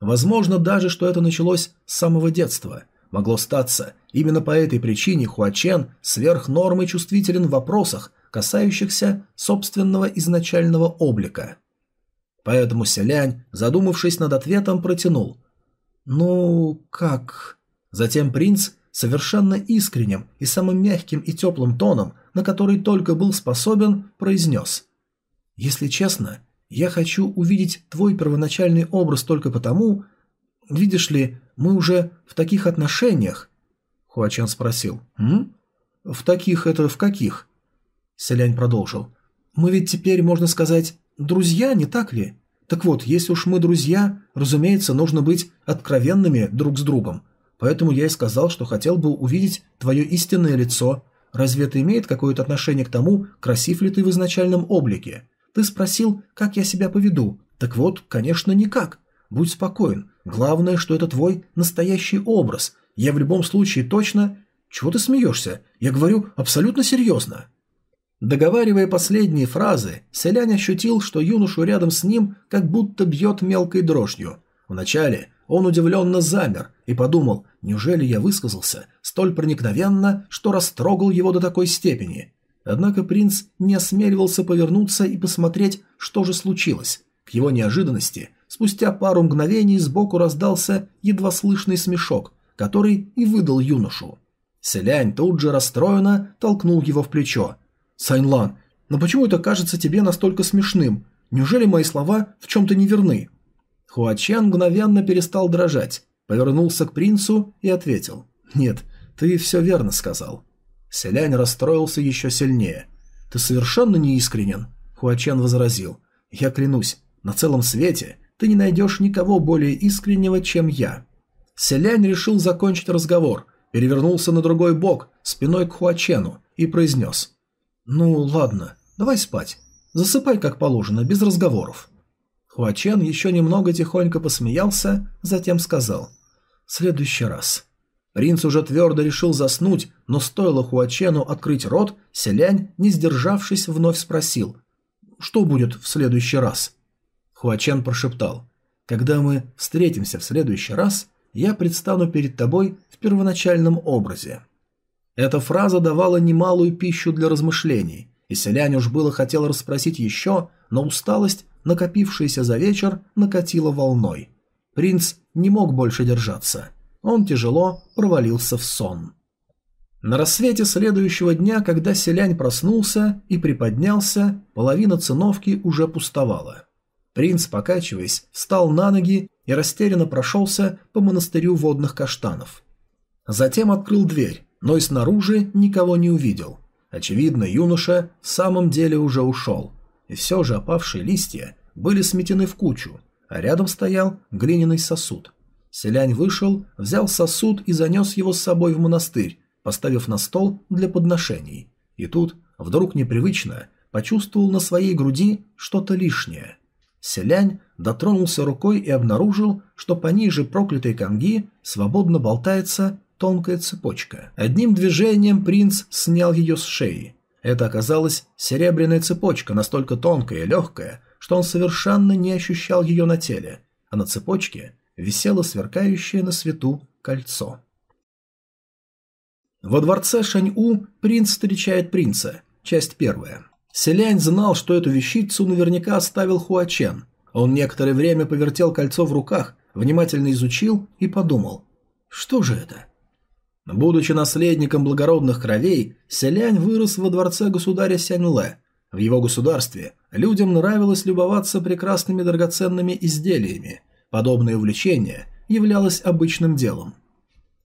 Speaker 1: Возможно даже, что это началось с самого детства. Могло статься, именно по этой причине Хуачен сверх нормы чувствителен в вопросах, касающихся собственного изначального облика. Поэтому селянь, задумавшись над ответом, протянул. «Ну, как...» Затем принц совершенно искренним и самым мягким и теплым тоном, на который только был способен, произнес. «Если честно, я хочу увидеть твой первоначальный образ только потому... Видишь ли, мы уже в таких отношениях...» Хуачан спросил. «М? В таких это в каких?» Селянь продолжил. «Мы ведь теперь, можно сказать, друзья, не так ли? Так вот, если уж мы друзья, разумеется, нужно быть откровенными друг с другом. Поэтому я и сказал, что хотел бы увидеть твое истинное лицо. Разве это имеет какое-то отношение к тому, красив ли ты в изначальном облике? Ты спросил, как я себя поведу. Так вот, конечно, никак. Будь спокоен. Главное, что это твой настоящий образ. Я в любом случае точно... Чего ты смеешься? Я говорю абсолютно серьезно. Договаривая последние фразы, селянь ощутил, что юношу рядом с ним как будто бьет мелкой дрожью. Вначале он удивленно замер и подумал, неужели я высказался столь проникновенно, что растрогал его до такой степени. Однако принц не осмеливался повернуться и посмотреть, что же случилось. К его неожиданности, спустя пару мгновений сбоку раздался едва слышный смешок, который и выдал юношу. Селянь тут же расстроенно толкнул его в плечо. «Сайнлан, но почему это кажется тебе настолько смешным? Неужели мои слова в чем-то неверны?» Хуачан мгновенно перестал дрожать, повернулся к принцу и ответил. «Нет, ты все верно сказал». Селянь расстроился еще сильнее. «Ты совершенно неискренен», — Хуачен возразил. Я клянусь, на целом свете ты не найдешь никого более искреннего, чем я». Селянь решил закончить разговор, перевернулся на другой бок, спиной к Хуачену, и произнес. «Ну, ладно, давай спать. Засыпай как положено, без разговоров». Хуачен еще немного тихонько посмеялся, затем сказал «В следующий раз». Принц уже твердо решил заснуть, но стоило Хуачену открыть рот, селянь, не сдержавшись, вновь спросил «Что будет в следующий раз?» Хуачен прошептал «Когда мы встретимся в следующий раз, я предстану перед тобой в первоначальном образе». Эта фраза давала немалую пищу для размышлений, и селянь уж было хотел расспросить еще, но усталость накопившаяся за вечер, накатила волной. Принц не мог больше держаться. Он тяжело провалился в сон. На рассвете следующего дня, когда селянь проснулся и приподнялся, половина циновки уже пустовала. Принц, покачиваясь, встал на ноги и растерянно прошелся по монастырю водных каштанов. Затем открыл дверь, но и снаружи никого не увидел. Очевидно, юноша в самом деле уже ушел – и все же опавшие листья были сметены в кучу, а рядом стоял глиняный сосуд. Селянь вышел, взял сосуд и занес его с собой в монастырь, поставив на стол для подношений. И тут, вдруг непривычно, почувствовал на своей груди что-то лишнее. Селянь дотронулся рукой и обнаружил, что пониже проклятой канги свободно болтается тонкая цепочка. Одним движением принц снял ее с шеи. Это оказалась серебряная цепочка, настолько тонкая и легкая, что он совершенно не ощущал ее на теле, а на цепочке висело сверкающее на свету кольцо. Во дворце Шань-У принц встречает принца. Часть первая. Селянь знал, что эту вещицу наверняка оставил Хуачен. Он некоторое время повертел кольцо в руках, внимательно изучил и подумал, что же это? Будучи наследником благородных кровей, Селянь вырос во дворце государя Сяньле. В его государстве людям нравилось любоваться прекрасными драгоценными изделиями. Подобное увлечение являлось обычным делом.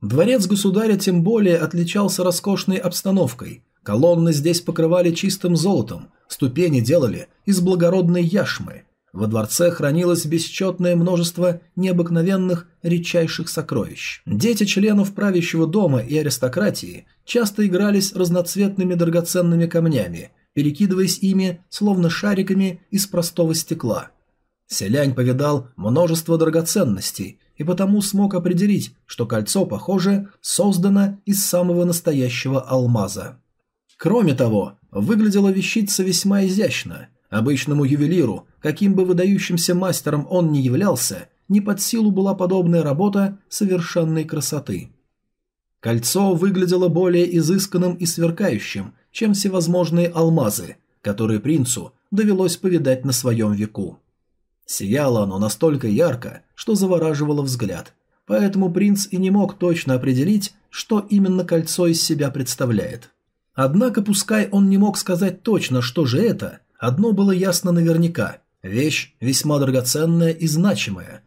Speaker 1: Дворец государя тем более отличался роскошной обстановкой. Колонны здесь покрывали чистым золотом, ступени делали из благородной яшмы, во дворце хранилось бесчетное множество необыкновенных редчайших сокровищ. Дети членов правящего дома и аристократии часто игрались разноцветными драгоценными камнями, перекидываясь ими, словно шариками из простого стекла. Селянь повидал множество драгоценностей и потому смог определить, что кольцо, похоже, создано из самого настоящего алмаза. Кроме того, выглядела вещица весьма изящно – Обычному ювелиру, каким бы выдающимся мастером он ни являлся, не под силу была подобная работа совершенной красоты. Кольцо выглядело более изысканным и сверкающим, чем всевозможные алмазы, которые принцу довелось повидать на своем веку. Сияло оно настолько ярко, что завораживало взгляд, поэтому принц и не мог точно определить, что именно кольцо из себя представляет. Однако, пускай он не мог сказать точно, что же это, Одно было ясно наверняка – вещь весьма драгоценная и значимая.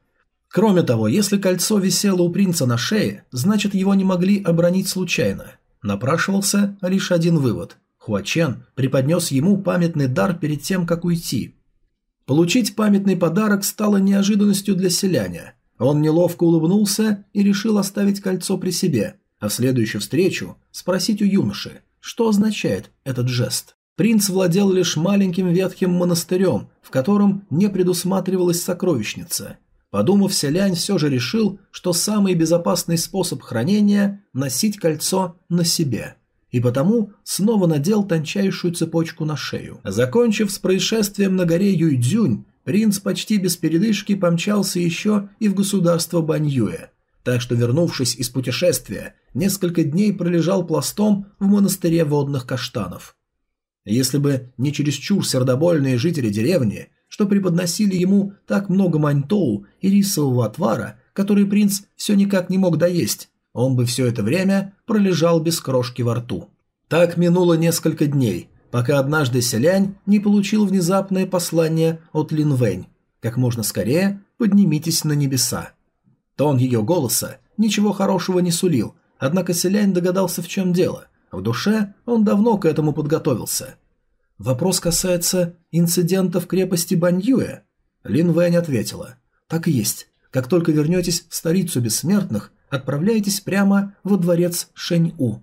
Speaker 1: Кроме того, если кольцо висело у принца на шее, значит его не могли обронить случайно. Напрашивался лишь один вывод – Хуачен преподнес ему памятный дар перед тем, как уйти. Получить памятный подарок стало неожиданностью для селяня. Он неловко улыбнулся и решил оставить кольцо при себе, а в следующую встречу спросить у юноши, что означает этот жест. Принц владел лишь маленьким ветхим монастырем, в котором не предусматривалась сокровищница. Подумав, селянь все же решил, что самый безопасный способ хранения – носить кольцо на себе. И потому снова надел тончайшую цепочку на шею. Закончив с происшествием на горе Юйдзюнь, принц почти без передышки помчался еще и в государство Баньюэ. Так что, вернувшись из путешествия, несколько дней пролежал пластом в монастыре водных каштанов – если бы не чересчур сердобольные жители деревни, что преподносили ему так много маньтоу и рисового отвара, который принц все никак не мог доесть, он бы все это время пролежал без крошки во рту. Так минуло несколько дней, пока однажды селянь не получил внезапное послание от Линвэнь. Как можно скорее поднимитесь на небеса. Тон ее голоса ничего хорошего не сулил, однако селянь догадался в чем дело. В душе он давно к этому подготовился. Вопрос касается инцидента в крепости Баньюэ. Лин Вэнь ответила. Так и есть. Как только вернетесь в столицу бессмертных, отправляйтесь прямо во дворец Шэнь-У.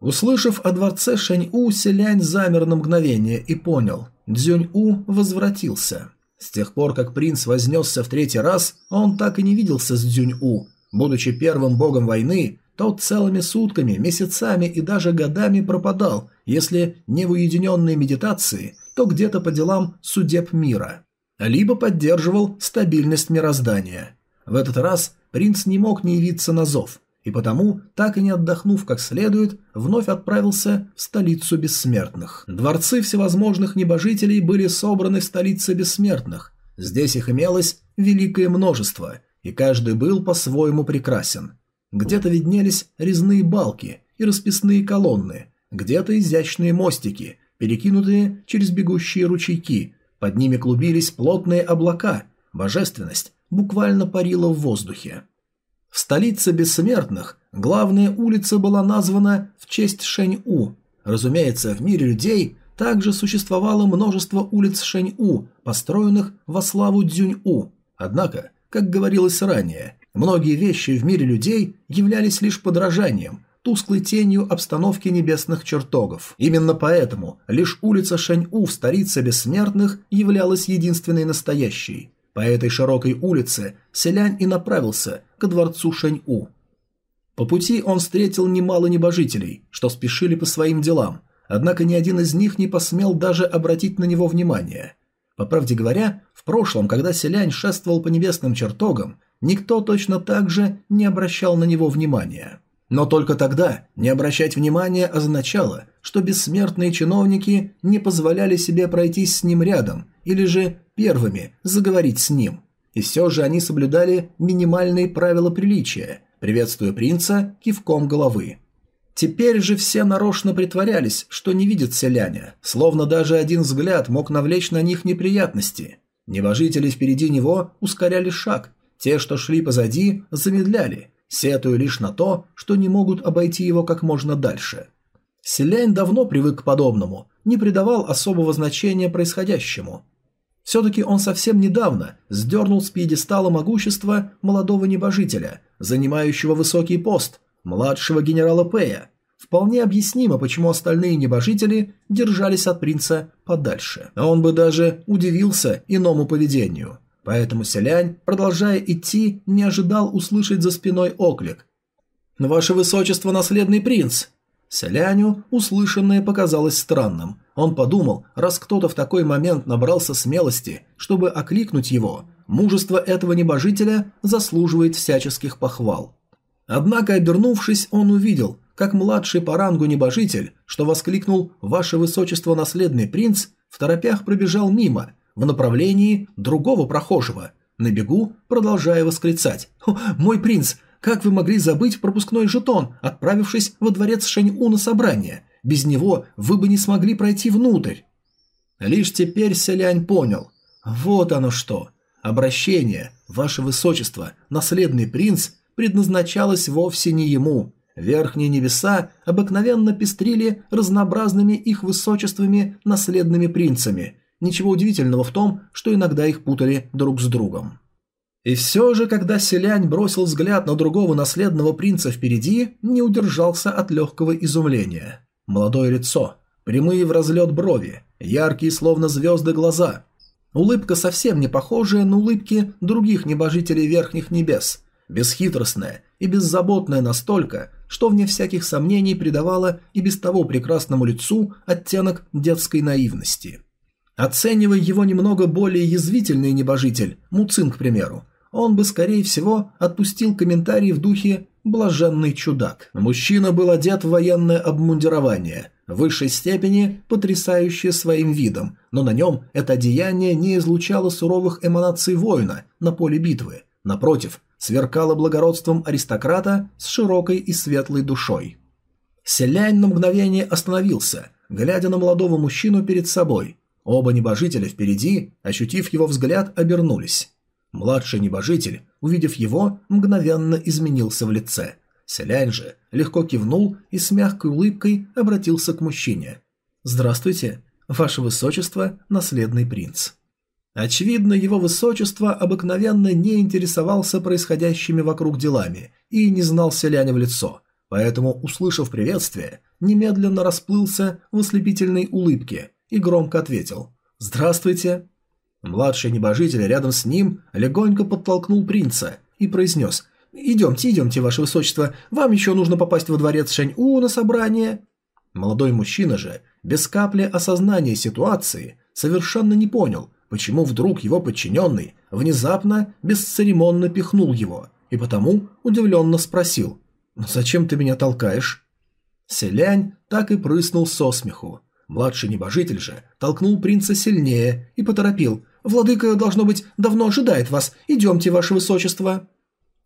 Speaker 1: Услышав о дворце Шэнь-У, Селянь замер на мгновение и понял. Дзюнь-У возвратился. С тех пор, как принц вознесся в третий раз, он так и не виделся с Дзюнь-У. Будучи первым богом войны, тот целыми сутками, месяцами и даже годами пропадал, если не в уединенной медитации, то где-то по делам судеб мира. Либо поддерживал стабильность мироздания. В этот раз принц не мог не явиться на зов, и потому, так и не отдохнув как следует, вновь отправился в столицу бессмертных. Дворцы всевозможных небожителей были собраны в столице бессмертных. Здесь их имелось великое множество, и каждый был по-своему прекрасен. Где-то виднелись резные балки и расписные колонны, где-то изящные мостики, перекинутые через бегущие ручейки, под ними клубились плотные облака, божественность буквально парила в воздухе. В столице бессмертных главная улица была названа в честь Шэнь-У. Разумеется, в мире людей также существовало множество улиц Шэнь-У, построенных во славу Дзюнь-У. Однако, как говорилось ранее, многие вещи в мире людей являлись лишь подражанием, тусклой тенью обстановки небесных чертогов. Именно поэтому лишь улица Шэнь-У в столице бессмертных являлась единственной настоящей. По этой широкой улице Селянь и направился к дворцу Шэнь-У. По пути он встретил немало небожителей, что спешили по своим делам, однако ни один из них не посмел даже обратить на него внимание. По правде говоря, в прошлом, когда Селянь шествовал по небесным чертогам, никто точно так же не обращал на него внимания. Но только тогда не обращать внимания означало, что бессмертные чиновники не позволяли себе пройтись с ним рядом или же первыми заговорить с ним. И все же они соблюдали минимальные правила приличия, приветствуя принца кивком головы. Теперь же все нарочно притворялись, что не видят селяня, словно даже один взгляд мог навлечь на них неприятности. Небожители впереди него ускоряли шаг, те, что шли позади, замедляли, сетуя лишь на то, что не могут обойти его как можно дальше. Селянь давно привык к подобному, не придавал особого значения происходящему. Все-таки он совсем недавно сдернул с пьедестала могущества молодого небожителя, занимающего высокий пост, младшего генерала Пэя. Вполне объяснимо, почему остальные небожители держались от принца подальше. А он бы даже удивился иному поведению. Поэтому селянь, продолжая идти, не ожидал услышать за спиной оклик. «Ваше высочество, наследный принц!» Селяню услышанное показалось странным. Он подумал, раз кто-то в такой момент набрался смелости, чтобы окликнуть его, мужество этого небожителя заслуживает всяческих похвал. Однако, обернувшись, он увидел, как младший по рангу небожитель, что воскликнул «Ваше высочество, наследный принц», в торопях пробежал мимо, в направлении другого прохожего, на бегу продолжая восклицать «Мой принц, как вы могли забыть пропускной жетон, отправившись во дворец Шэнь-У на собрание? Без него вы бы не смогли пройти внутрь. Лишь теперь Селянь понял. Вот оно что. Обращение, ваше высочество, наследный принц, предназначалось вовсе не ему. Верхние небеса обыкновенно пестрили разнообразными их высочествами наследными принцами. Ничего удивительного в том, что иногда их путали друг с другом. И все же, когда селянь бросил взгляд на другого наследного принца впереди, не удержался от легкого изумления. Молодое лицо, прямые в разлет брови, яркие, словно звезды, глаза. Улыбка совсем не похожая на улыбки других небожителей верхних небес, бесхитростная и беззаботная настолько, что вне всяких сомнений придавала и без того прекрасному лицу оттенок детской наивности. Оценивая его немного более язвительный небожитель, Муцин, к примеру, он бы, скорее всего, отпустил комментарий в духе «блаженный чудак». Мужчина был одет в военное обмундирование, в высшей степени потрясающее своим видом, но на нем это одеяние не излучало суровых эманаций воина на поле битвы. Напротив, сверкало благородством аристократа с широкой и светлой душой. Селянь на мгновение остановился, глядя на молодого мужчину перед собой. Оба небожителя впереди, ощутив его взгляд, обернулись. Младший небожитель, увидев его, мгновенно изменился в лице. Селянь же легко кивнул и с мягкой улыбкой обратился к мужчине. «Здравствуйте. Ваше Высочество, наследный принц. Очевидно, его высочество обыкновенно не интересовался происходящими вокруг делами и не знал селяня в лицо, поэтому, услышав приветствие, немедленно расплылся в ослепительной улыбке и громко ответил «Здравствуйте». Младший небожитель рядом с ним легонько подтолкнул принца и произнес «Идемте, идемте, ваше высочество, вам еще нужно попасть во дворец Шань-У на собрание». Молодой мужчина же, без капли осознания ситуации, совершенно не понял, почему вдруг его подчиненный внезапно бесцеремонно пихнул его, и потому удивленно спросил «Ну зачем ты меня толкаешь?» Селянь так и прыснул со смеху. Младший небожитель же толкнул принца сильнее и поторопил «Владыка, должно быть, давно ожидает вас, идемте, ваше высочество».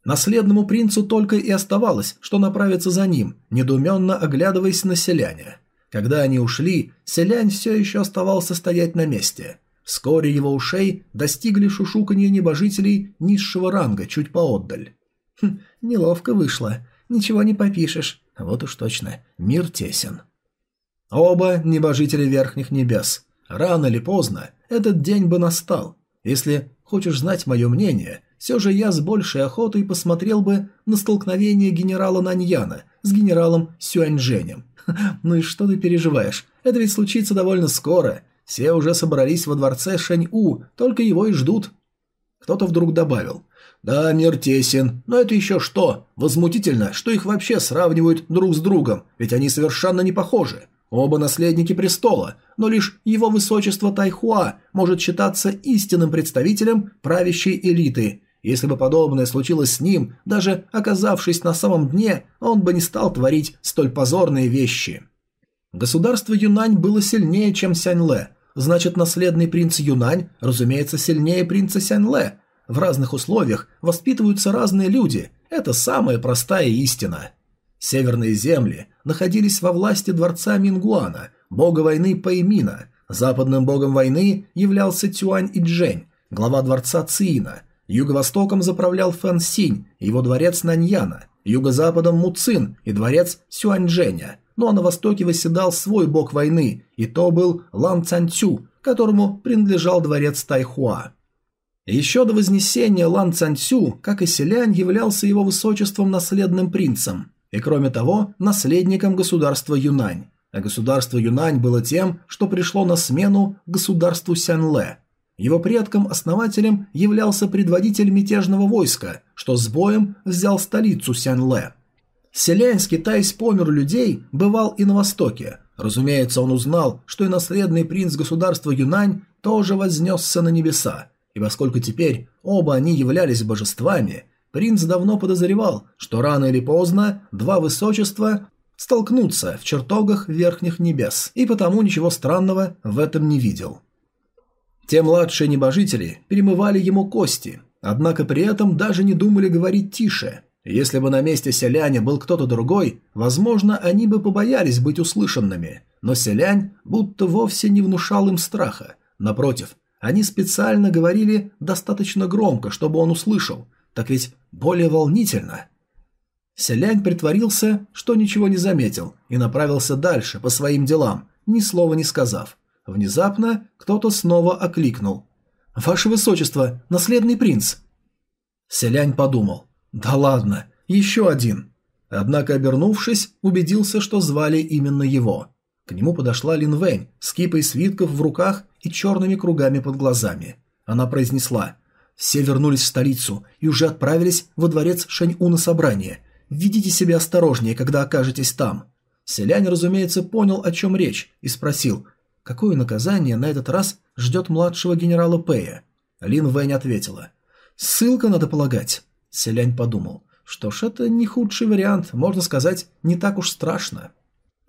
Speaker 1: Наследному принцу только и оставалось, что направиться за ним, недоуменно оглядываясь на селяня. Когда они ушли, селянь все еще оставался стоять на месте. Вскоре его ушей достигли шушуканье небожителей низшего ранга чуть поотдаль. Хм, неловко вышло. Ничего не попишешь. Вот уж точно, мир тесен. Оба небожители верхних небес. Рано или поздно этот день бы настал. Если хочешь знать мое мнение, все же я с большей охотой посмотрел бы на столкновение генерала Наньяна с генералом Сюаньжэнем. Ну и что ты переживаешь? Это ведь случится довольно скоро. Все уже собрались во дворце Шэнь-У, только его и ждут. Кто-то вдруг добавил. Да, мир тесен, но это еще что? Возмутительно, что их вообще сравнивают друг с другом, ведь они совершенно не похожи. Оба наследники престола, но лишь его высочество Тайхуа может считаться истинным представителем правящей элиты, если бы подобное случилось с ним, даже оказавшись на самом дне, он бы не стал творить столь позорные вещи. Государство Юнань было сильнее, чем Сяньле. Значит, наследный принц Юнань, разумеется, сильнее принца Сяньле. В разных условиях воспитываются разные люди. Это самая простая истина. Северные земли находились во власти дворца Мингуана, бога войны Пэймина. Западным богом войны являлся Тюань Иджень, глава дворца Циина – Юго-востоком заправлял Фэн Синь, его дворец Наньяна, юго-западом Муцин и дворец Сюаньчжэня, ну а на востоке восседал свой бог войны, и то был Лан Цанцю, которому принадлежал дворец Тайхуа. Еще до вознесения Лан Цанцю, как и селянь, являлся его высочеством наследным принцем, и кроме того, наследником государства Юнань. А государство Юнань было тем, что пришло на смену государству Сянле – его предком-основателем являлся предводитель мятежного войска, что с боем взял столицу Сянле. Селянь, скитаясь по миру людей, бывал и на Востоке. Разумеется, он узнал, что и наследный принц государства Юнань тоже вознесся на небеса, и поскольку теперь оба они являлись божествами, принц давно подозревал, что рано или поздно два высочества столкнутся в чертогах верхних небес, и потому ничего странного в этом не видел. Те младшие небожители перемывали ему кости, однако при этом даже не думали говорить тише. Если бы на месте селяня был кто-то другой, возможно, они бы побоялись быть услышанными, но селянь будто вовсе не внушал им страха. Напротив, они специально говорили достаточно громко, чтобы он услышал, так ведь более волнительно. Селянь притворился, что ничего не заметил, и направился дальше, по своим делам, ни слова не сказав. Внезапно кто-то снова окликнул. «Ваше Высочество, наследный принц!» Селянь подумал. «Да ладно, еще один!» Однако, обернувшись, убедился, что звали именно его. К нему подошла Лин Вэнь с кипой свитков в руках и черными кругами под глазами. Она произнесла «Все вернулись в столицу и уже отправились во дворец Шэнь-У на собрание. Ведите себя осторожнее, когда окажетесь там». Селянь, разумеется, понял, о чем речь, и спросил Какое наказание на этот раз ждет младшего генерала Пэя? Лин Вэнь ответила. Ссылка, надо полагать. Селянь подумал. Что ж, это не худший вариант, можно сказать, не так уж страшно.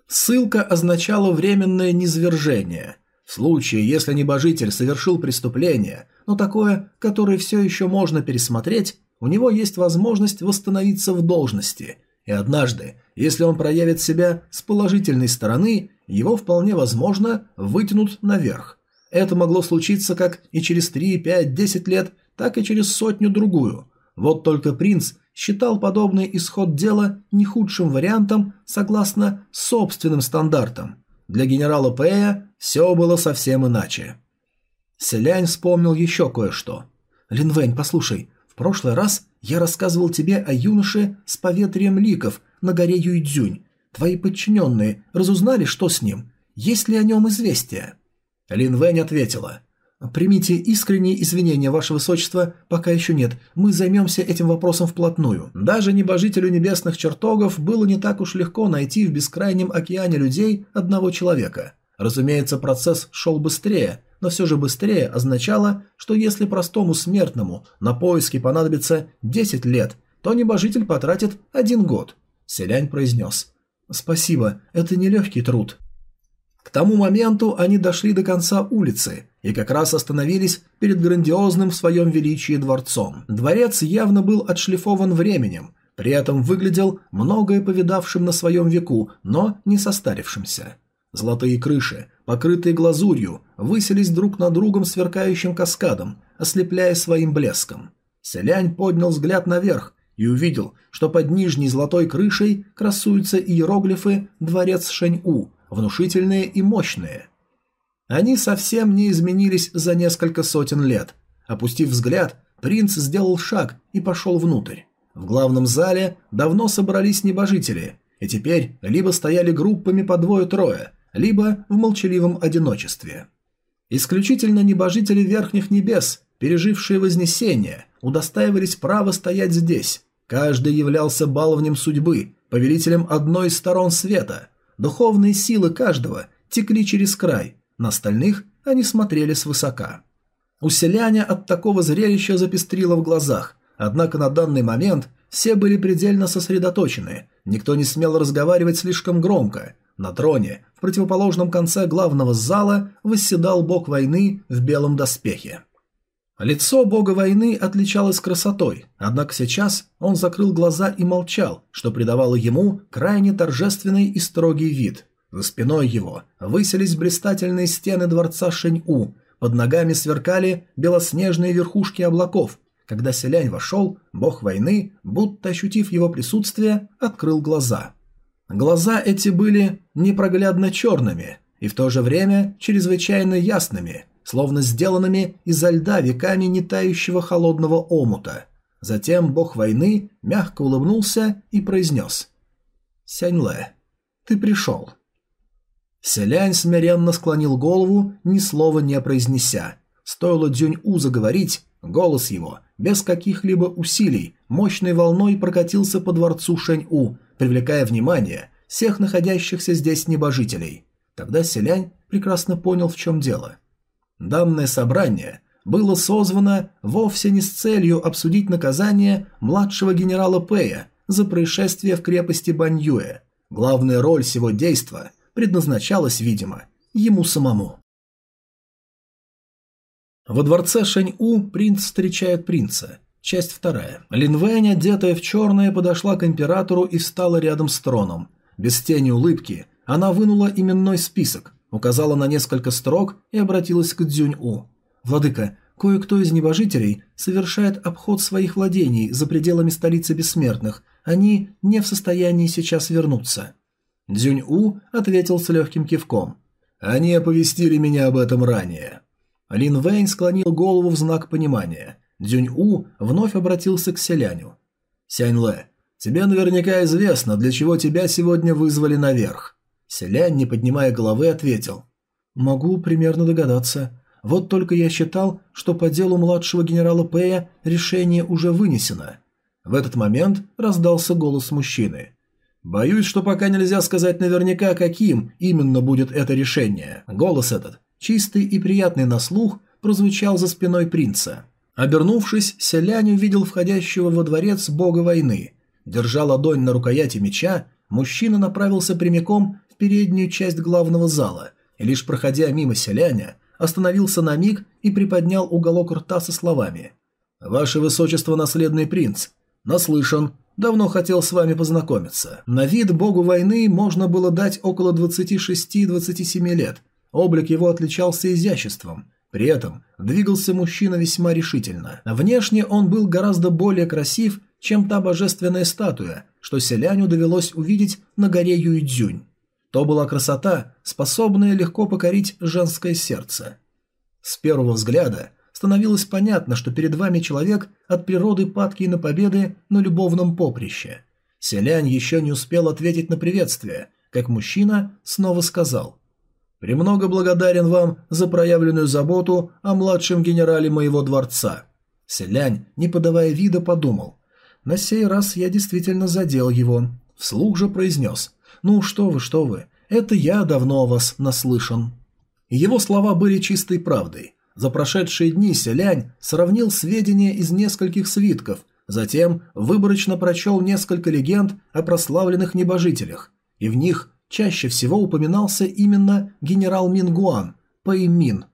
Speaker 1: Ссылка означала временное низвержение. В случае, если небожитель совершил преступление, но такое, которое все еще можно пересмотреть, у него есть возможность восстановиться в должности. И однажды, если он проявит себя с положительной стороны, его вполне возможно вытянут наверх. Это могло случиться как и через 3, 5, 10 лет, так и через сотню-другую. Вот только принц считал подобный исход дела не худшим вариантом согласно собственным стандартам. Для генерала Пэя все было совсем иначе. Селянь вспомнил еще кое-что. «Линвэнь, послушай, в прошлый раз я рассказывал тебе о юноше с поветрием ликов на горе Юйдзюнь. Твои подчиненные разузнали, что с ним? Есть ли о нем известия?» Линвэнь ответила. «Примите искренние извинения, Ваше Высочество, пока еще нет. Мы займемся этим вопросом вплотную. Даже небожителю небесных чертогов было не так уж легко найти в бескрайнем океане людей одного человека. Разумеется, процесс шел быстрее, но все же быстрее означало, что если простому смертному на поиски понадобится 10 лет, то небожитель потратит один год. Селянь произнес. «Спасибо, это нелегкий труд». К тому моменту они дошли до конца улицы и как раз остановились перед грандиозным в своем величии дворцом. Дворец явно был отшлифован временем, при этом выглядел многое повидавшим на своем веку, но не состарившимся. Золотые крыши, покрытые глазурью, высились друг над другом сверкающим каскадом, ослепляя своим блеском. Селянь поднял взгляд наверх и увидел, что под нижней золотой крышей красуются иероглифы «Дворец Шэнь-У», внушительные и мощные. Они совсем не изменились за несколько сотен лет. Опустив взгляд, принц сделал шаг и пошел внутрь. В главном зале давно собрались небожители, и теперь либо стояли группами по двое-трое, либо в молчаливом одиночестве. Исключительно небожители верхних небес, пережившие Вознесение, удостаивались права стоять здесь. Каждый являлся баловнем судьбы, повелителем одной из сторон света. Духовные силы каждого текли через край, на остальных они смотрели свысока. У селяня от такого зрелища запестрило в глазах, однако на данный момент все были предельно сосредоточены, никто не смел разговаривать слишком громко, на троне, в противоположном конце главного зала, восседал бог войны в белом доспехе. Лицо бога войны отличалось красотой, однако сейчас он закрыл глаза и молчал, что придавало ему крайне торжественный и строгий вид. За спиной его высились блистательные стены дворца Шэнь-У, под ногами сверкали белоснежные верхушки облаков. Когда селянь вошел, бог войны, будто ощутив его присутствие, открыл глаза – Глаза эти были непроглядно черными и в то же время чрезвычайно ясными, словно сделанными изо льда веками не тающего холодного омута. Затем бог войны мягко улыбнулся и произнес «Сяньле, ты пришел». Селянь смиренно склонил голову, ни слова не произнеся. Стоило Дзюнь-У заговорить, голос его, без каких-либо усилий, мощной волной прокатился по дворцу Шэнь-У, привлекая внимание всех находящихся здесь небожителей. Тогда Селянь прекрасно понял, в чем дело. Данное собрание было созвано вовсе не с целью обсудить наказание младшего генерала Пэя за происшествие в крепости Баньюэ. Главная роль всего действа предназначалась, видимо, ему самому. Во дворце Шэнь-У принц встречает принца – Часть вторая. Линвэнь, одетая в черное, подошла к императору и встала рядом с троном. Без тени улыбки она вынула именной список, указала на несколько строк и обратилась к Дзюнь-У. «Владыка, кое-кто из небожителей совершает обход своих владений за пределами столицы бессмертных. Они не в состоянии сейчас вернуться». Дзюнь-У ответил с легким кивком. «Они оповестили меня об этом ранее». Лин Вэнь склонил голову в знак понимания. Дзюнь-У вновь обратился к селяню. «Сянь-Лэ, тебе наверняка известно, для чего тебя сегодня вызвали наверх». Селянь, не поднимая головы, ответил. «Могу примерно догадаться. Вот только я считал, что по делу младшего генерала Пэя решение уже вынесено». В этот момент раздался голос мужчины. «Боюсь, что пока нельзя сказать наверняка, каким именно будет это решение». Голос этот, чистый и приятный на слух, прозвучал за спиной принца. Обернувшись, селянь увидел входящего во дворец бога войны. Держа ладонь на рукояти меча, мужчина направился прямиком в переднюю часть главного зала и, лишь проходя мимо селяня, остановился на миг и приподнял уголок рта со словами «Ваше Высочество, наследный принц, наслышан, давно хотел с вами познакомиться. На вид богу войны можно было дать около 26-27 лет, облик его отличался изяществом – при этом двигался мужчина весьма решительно. Внешне он был гораздо более красив, чем та божественная статуя, что селяню довелось увидеть на горе Юйдзюнь. То была красота, способная легко покорить женское сердце. С первого взгляда становилось понятно, что перед вами человек от природы падкий на победы на любовном поприще. Селянь еще не успел ответить на приветствие, как мужчина снова сказал «Премного благодарен вам за проявленную заботу о младшем генерале моего дворца». Селянь, не подавая вида, подумал «На сей раз я действительно задел его». Вслух же произнес «Ну что вы, что вы, это я давно о вас наслышан». Его слова были чистой правдой. За прошедшие дни Селянь сравнил сведения из нескольких свитков, затем выборочно прочел несколько легенд о прославленных небожителях, и в них чаще всего упоминался именно генерал Мингуан, Пэймин.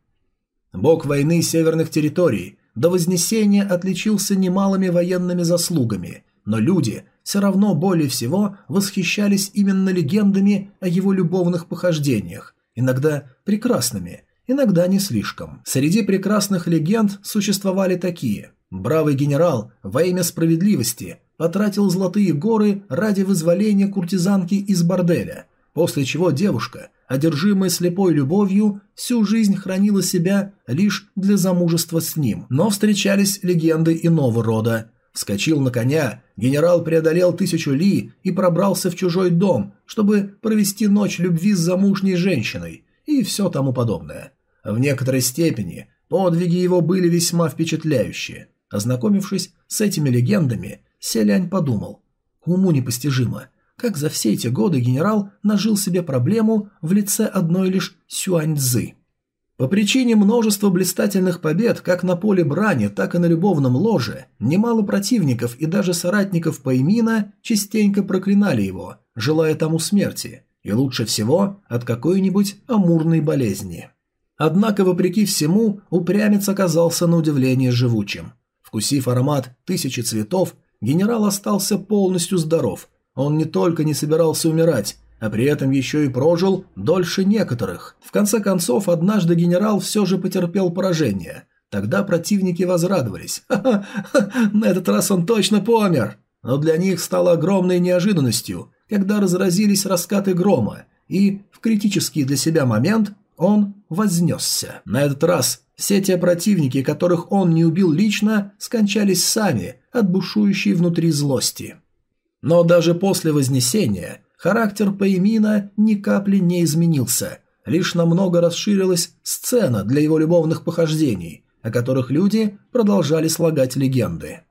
Speaker 1: Бог войны северных территорий до Вознесения отличился немалыми военными заслугами, но люди все равно более всего восхищались именно легендами о его любовных похождениях, иногда прекрасными, иногда не слишком. Среди прекрасных легенд существовали такие. Бравый генерал во имя справедливости потратил золотые горы ради вызволения куртизанки из борделя, после чего девушка, одержимая слепой любовью, всю жизнь хранила себя лишь для замужества с ним. Но встречались легенды иного рода. Вскочил на коня, генерал преодолел тысячу ли и пробрался в чужой дом, чтобы провести ночь любви с замужней женщиной и все тому подобное. В некоторой степени подвиги его были весьма впечатляющие. Ознакомившись с этими легендами, Селянь подумал, уму непостижимо, как за все эти годы генерал нажил себе проблему в лице одной лишь Сюаньцзы. По причине множества блистательных побед как на поле брани, так и на любовном ложе, немало противников и даже соратников Паймина частенько проклинали его, желая тому смерти, и лучше всего от какой-нибудь амурной болезни. Однако, вопреки всему, упрямец оказался на удивление живучим. Вкусив аромат тысячи цветов, генерал остался полностью здоров. Он не только не собирался умирать, а при этом еще и прожил дольше некоторых. В конце концов, однажды генерал все же потерпел поражение. Тогда противники возрадовались. «Ха-ха, на этот раз он точно помер!» Но для них стало огромной неожиданностью, когда разразились раскаты грома, и в критический для себя момент он вознесся. На этот раз все те противники, которых он не убил лично, скончались сами от бушующей внутри злости. Но даже после вознесения характер Пеймина ни капли не изменился, лишь намного расширилась сцена для его любовных похождений, о которых люди продолжали слагать легенды.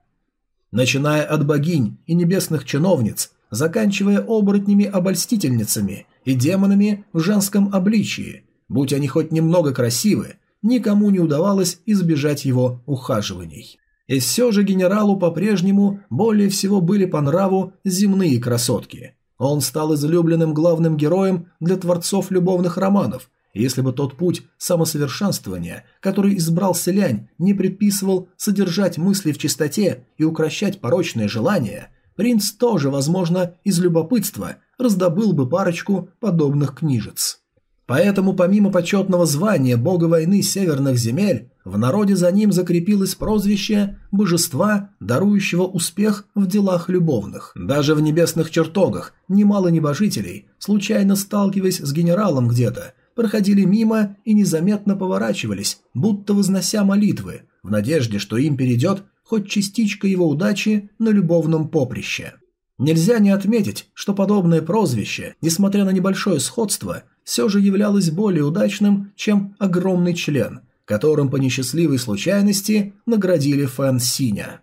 Speaker 1: Начиная от богинь и небесных чиновниц, заканчивая оборотнями-обольстительницами и демонами в женском обличии, Будь они хоть немного красивы, никому не удавалось избежать его ухаживаний. И все же генералу по-прежнему более всего были по нраву земные красотки. Он стал излюбленным главным героем для творцов любовных романов, если бы тот путь самосовершенствования, который избрал Селянь, не предписывал содержать мысли в чистоте и укращать порочные желания, принц тоже, возможно, из любопытства раздобыл бы парочку подобных книжец. Поэтому помимо почетного звания бога войны северных земель, в народе за ним закрепилось прозвище «божества, дарующего успех в делах любовных». Даже в небесных чертогах немало небожителей, случайно сталкиваясь с генералом где-то, проходили мимо и незаметно поворачивались, будто вознося молитвы, в надежде, что им перейдет хоть частичка его удачи на любовном поприще. Нельзя не отметить, что подобное прозвище, несмотря на небольшое сходство, все же являлось более удачным, чем огромный член, которым по несчастливой случайности наградили Фэн Синя.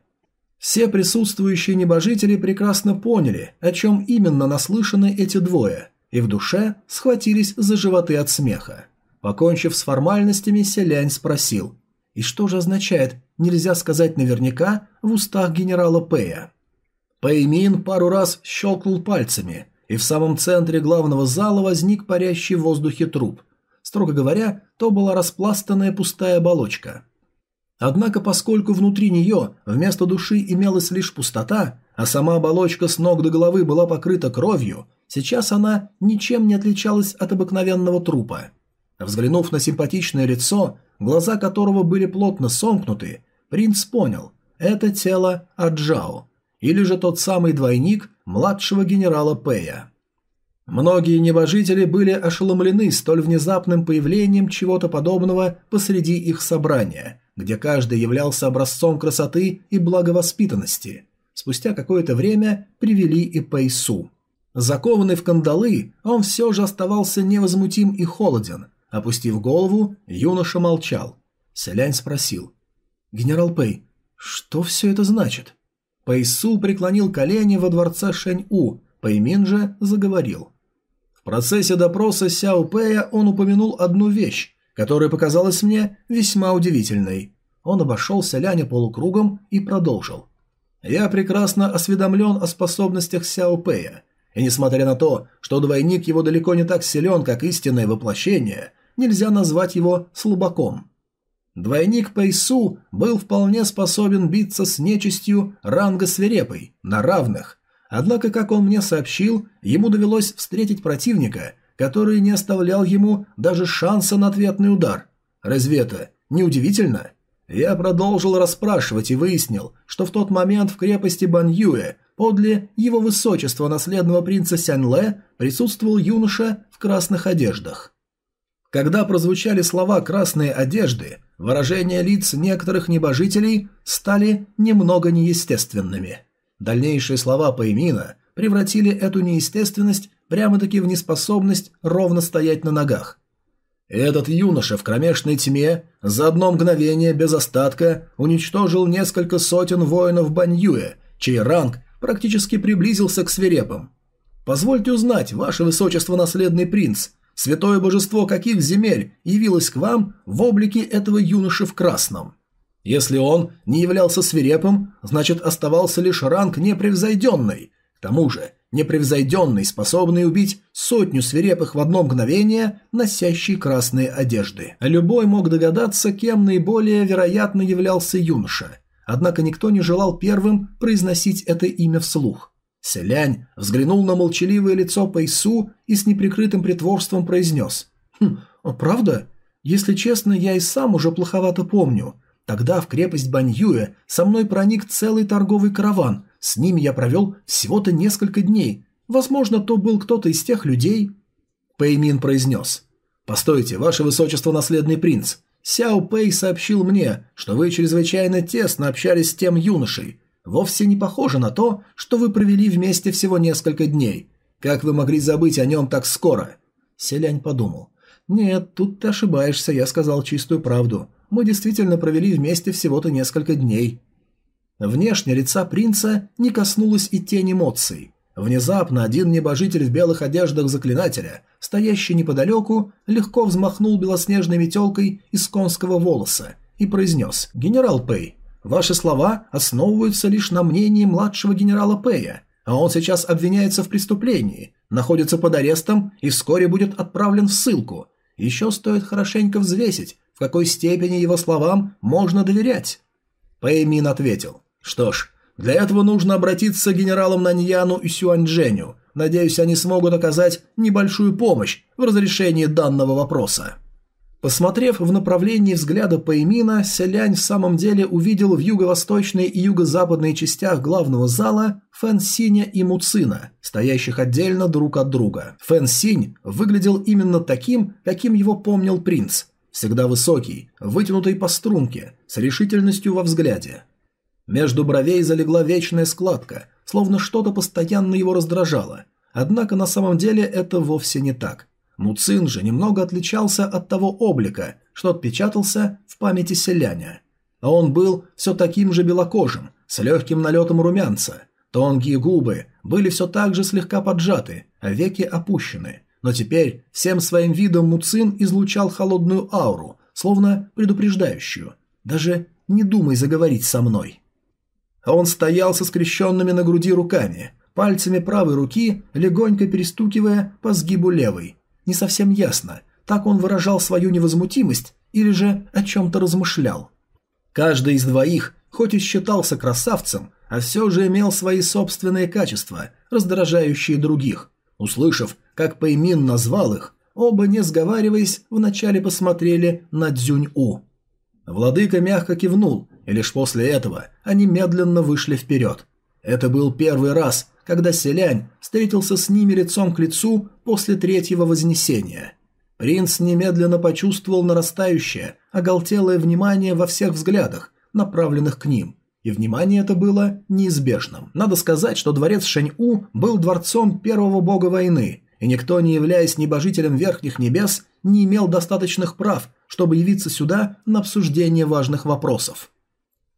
Speaker 1: Все присутствующие небожители прекрасно поняли, о чем именно наслышаны эти двое, и в душе схватились за животы от смеха. Покончив с формальностями, Селянь спросил, «И что же означает «нельзя сказать наверняка» в устах генерала Пэя?» Пэймин пару раз щелкнул пальцами, и в самом центре главного зала возник парящий в воздухе труп. Строго говоря, то была распластанная пустая оболочка. Однако, поскольку внутри нее вместо души имелась лишь пустота, а сама оболочка с ног до головы была покрыта кровью, сейчас она ничем не отличалась от обыкновенного трупа. Взглянув на симпатичное лицо, глаза которого были плотно сомкнуты, принц понял – это тело Аджао, или же тот самый двойник младшего генерала Пэя. Многие небожители были ошеломлены столь внезапным появлением чего-то подобного посреди их собрания, где каждый являлся образцом красоты и благовоспитанности. Спустя какое-то время привели и Пэйсу. Закованный в кандалы, он все же оставался невозмутим и холоден. Опустив голову, юноша молчал. Селянь спросил. «Генерал Пэй, что все это значит?» Пэйсу преклонил колени во дворце Шэнь-У, Пэймин же заговорил. В процессе допроса Сяо Пэя он упомянул одну вещь, которая показалась мне весьма удивительной. Он обошел Селяня полукругом и продолжил. «Я прекрасно осведомлен о способностях Сяо Пэя, и несмотря на то, что двойник его далеко не так силен, как истинное воплощение, нельзя назвать его слабаком. Двойник Пэйсу был вполне способен биться с нечистью ранга свирепой, на равных, однако, как он мне сообщил, ему довелось встретить противника, который не оставлял ему даже шанса на ответный удар. Разве это не удивительно? Я продолжил расспрашивать и выяснил, что в тот момент в крепости Баньюэ подле его высочества наследного принца Сяньле присутствовал юноша в красных одеждах. Когда прозвучали слова «красные одежды», выражения лиц некоторых небожителей стали немного неестественными. Дальнейшие слова Паймина превратили эту неестественность прямо-таки в неспособность ровно стоять на ногах. Этот юноша в кромешной тьме за одно мгновение без остатка уничтожил несколько сотен воинов Баньюэ, чей ранг практически приблизился к свирепым. «Позвольте узнать, ваше высочество наследный принц, Святое божество каких земель явилось к вам в облике этого юноши в красном? Если он не являлся свирепым, значит оставался лишь ранг непревзойденный. К тому же, непревзойденный, способный убить сотню свирепых в одно мгновение, носящий красные одежды. Любой мог догадаться, кем наиболее вероятно являлся юноша. Однако никто не желал первым произносить это имя вслух. Селянь взглянул на молчаливое лицо Пэйсу и с неприкрытым притворством произнес. «Хм, а правда? Если честно, я и сам уже плоховато помню. Тогда в крепость Баньюэ со мной проник целый торговый караван. С ними я провел всего-то несколько дней. Возможно, то был кто-то из тех людей». Пэймин произнес. «Постойте, ваше высочество наследный принц. Сяо Пэй сообщил мне, что вы чрезвычайно тесно общались с тем юношей вовсе не похоже на то, что вы провели вместе всего несколько дней. Как вы могли забыть о нем так скоро?» Селянь подумал. «Нет, тут ты ошибаешься, я сказал чистую правду. Мы действительно провели вместе всего-то несколько дней». Внешне лица принца не коснулось и тень эмоций. Внезапно один небожитель в белых одеждах заклинателя, стоящий неподалеку, легко взмахнул белоснежной метелкой из конского волоса и произнес «Генерал Пэй, Ваши слова основываются лишь на мнении младшего генерала Пэя, а он сейчас обвиняется в преступлении, находится под арестом и вскоре будет отправлен в ссылку. Еще стоит хорошенько взвесить, какой степени его словам можно доверять. Пэй Мин ответил. Что ж, для этого нужно обратиться к генералам Наньяну и Сюаньчжэню. Надеюсь, они смогут оказать небольшую помощь в разрешении данного вопроса. Посмотрев в направлении взгляда Пэймина, Селянь в самом деле увидел в юго-восточной и юго-западной частях главного зала Фэн Синя и Муцина, стоящих отдельно друг от друга. Фэн Синь выглядел именно таким, каким его помнил принц. Всегда высокий, вытянутый по струнке, с решительностью во взгляде. Между бровей залегла вечная складка, словно что-то постоянно его раздражало. Однако на самом деле это вовсе не так. Муцин же немного отличался от того облика, что отпечатался в памяти селяня. А он был все таким же белокожим, с легким налетом румянца. Тонкие губы были все так же слегка поджаты, а веки опущены. Но теперь всем своим видом Муцин излучал холодную ауру, словно предупреждающую. «Даже не думай заговорить со мной». Он стоял со скрещенными на груди руками, пальцами правой руки легонько перестукивая по сгибу левой, не совсем ясно, так он выражал свою невозмутимость или же о чем-то размышлял. Каждый из двоих, хоть и считался красавцем, а все же имел свои собственные качества, раздражающие других. Услышав, как Пэймин назвал их, оба, не сговариваясь, вначале посмотрели на Дзюнь-У. Владыка мягко кивнул, и лишь после этого они медленно вышли вперед. Это был первый раз, когда Селянь встретился с ними лицом к лицу после третьего вознесения. Принц немедленно почувствовал нарастающее, оголтелое внимание во всех взглядах, направленных к ним, и внимание это было неизбежным. Надо сказать, что дворец Шэнь-У был дворцом первого бога войны, и никто, не являясь небожителем верхних небес, не имел достаточных прав, чтобы явиться сюда на обсуждение важных вопросов.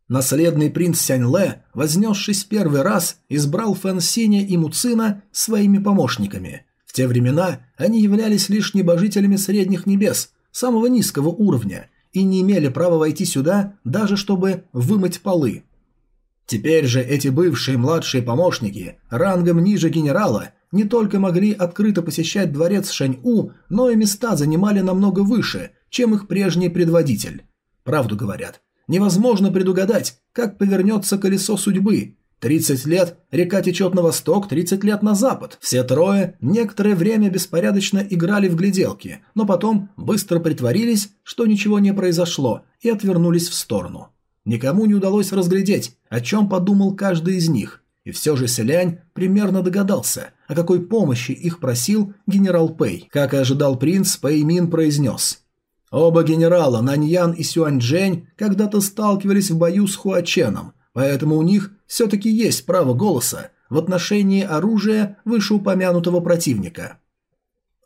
Speaker 1: Наследный принц Сяньле, вознесшись первый раз, избрал Фэн Синя и Муцина своими помощниками. В те времена они являлись лишь небожителями средних небес, самого низкого уровня, и не имели права войти сюда, даже чтобы вымыть полы. Теперь же эти бывшие младшие помощники, рангом ниже генерала, не только могли открыто посещать дворец Шэнь-У, но и места занимали намного выше, чем их прежний предводитель. Правду говорят, невозможно предугадать, как повернется колесо судьбы. 30 лет река течет на восток, 30 лет на запад. Все трое некоторое время беспорядочно играли в гляделки, но потом быстро притворились, что ничего не произошло, и отвернулись в сторону. Никому не удалось разглядеть, о чем подумал каждый из них, и все же Селянь примерно догадался, о какой помощи их просил генерал Пэй. Как и ожидал принц, Пэй Мин произнес. Оба генерала, Наньян и Сюаньчжэнь, когда-то сталкивались в бою с Хуаченом, поэтому у них все-таки есть право голоса в отношении оружия вышеупомянутого противника.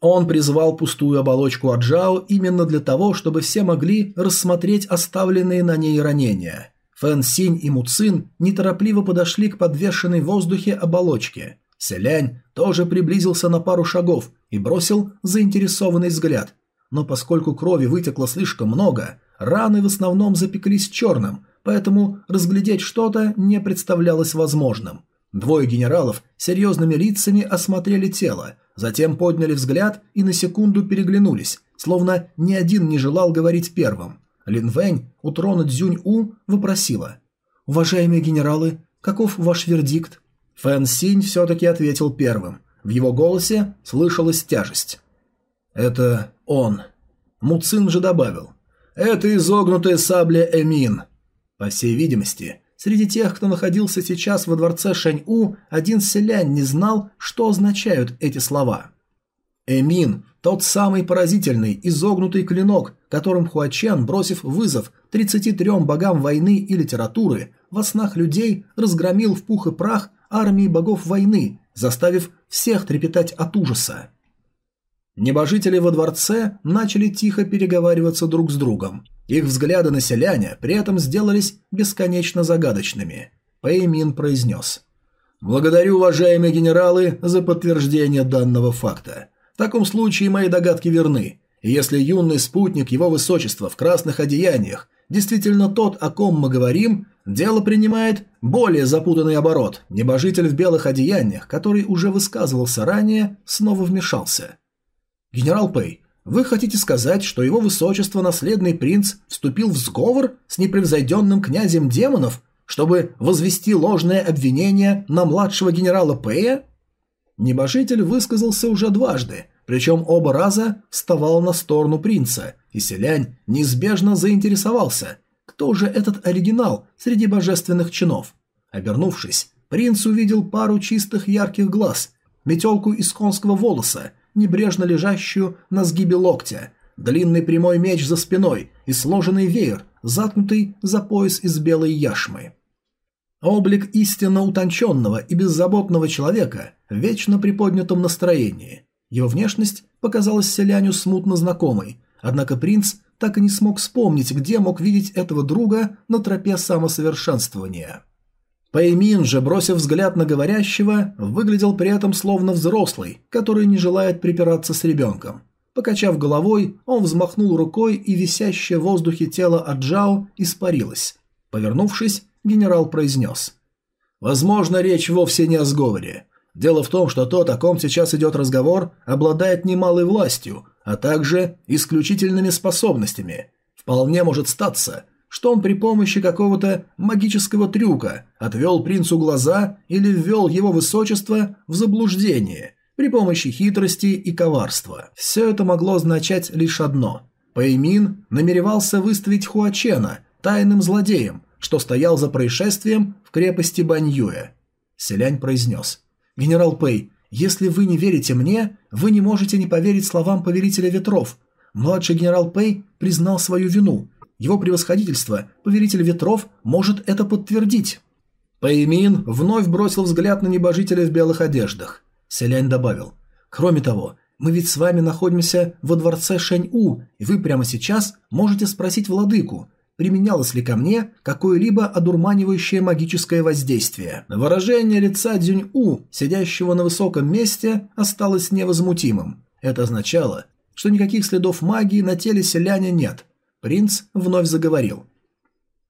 Speaker 1: Он призвал пустую оболочку Аджао именно для того, чтобы все могли рассмотреть оставленные на ней ранения – Фэн Синь и Муцин неторопливо подошли к подвешенной в воздухе оболочке. Селянь тоже приблизился на пару шагов и бросил заинтересованный взгляд. Но поскольку крови вытекло слишком много, раны в основном запеклись черным, поэтому разглядеть что-то не представлялось возможным. Двое генералов серьезными лицами осмотрели тело, затем подняли взгляд и на секунду переглянулись, словно ни один не желал говорить первым. Лин Вэнь у трона Цзюнь-У вопросила. «Уважаемые генералы, каков ваш вердикт?» Фэн Синь все-таки ответил первым. В его голосе слышалась тяжесть. «Это он». Муцин же добавил. «Это изогнутая сабля Эмин». По всей видимости, среди тех, кто находился сейчас во дворце Шэнь-У, один селянь не знал, что означают эти слова. Эмин тот самый поразительный, изогнутый клинок, которым Хуачен, бросив вызов 33 богам войны и литературы, во снах людей разгромил в пух и прах армии богов войны, заставив всех трепетать от ужаса. Небожители во дворце начали тихо переговариваться друг с другом. Их взгляды на селяне при этом сделались бесконечно загадочными. Пэймин произнес. «Благодарю, уважаемые генералы, за подтверждение данного факта. В таком случае мои догадки верны. Если юный спутник его высочества в красных одеяниях действительно тот, о ком мы говорим, дело принимает более запутанный оборот. Небожитель в белых одеяниях, который уже высказывался ранее, снова вмешался. «Генерал Пэй, вы хотите сказать, что его высочество наследный принц вступил в сговор с непревзойденным князем демонов, чтобы возвести ложное обвинение на младшего генерала Пэя?» Небожитель высказался уже дважды, причем оба раза вставал на сторону принца, и селянь неизбежно заинтересовался, кто же этот оригинал среди божественных чинов. Обернувшись, принц увидел пару чистых ярких глаз, метелку из конского волоса, небрежно лежащую на сгибе локтя, длинный прямой меч за спиной и сложенный веер, заткнутый за пояс из белой яшмы. Облик истинно утонченного и беззаботного человека в вечно приподнятом настроении. Его внешность показалась селяню смутно знакомой, однако принц так и не смог вспомнить, где мог видеть этого друга на тропе самосовершенствования. Пэймин же, бросив взгляд на говорящего, выглядел при этом словно взрослый, который не желает припираться с ребенком. Покачав головой, он взмахнул рукой, и висящее в воздухе тело Аджао испарилось. Повернувшись, генерал произнес. «Возможно, речь вовсе не о сговоре. Дело в том, что тот, о ком сейчас идет разговор, обладает немалой властью, а также исключительными способностями. Вполне может статься, что он при помощи какого-то магического трюка отвел принцу глаза или ввел его высочество в заблуждение при помощи хитрости и коварства. Все это могло означать лишь одно. Пэймин намеревался выставить Хуачена тайным злодеем, что стоял за происшествием в крепости Баньюэ. Селянь произнес. «Генерал Пэй, если вы не верите мне, вы не можете не поверить словам повелителя ветров. Младший генерал Пэй признал свою вину. Его превосходительство, повелитель ветров, может это подтвердить». Пэймин вновь бросил взгляд на небожителя в белых одеждах. Селянь добавил. «Кроме того, мы ведь с вами находимся во дворце Шэнь-У, и вы прямо сейчас можете спросить владыку, применялось ли ко мне какое-либо одурманивающее магическое воздействие. Выражение лица Дзюнь-У, сидящего на высоком месте, осталось невозмутимым. Это означало, что никаких следов магии на теле селяня нет. Принц вновь заговорил.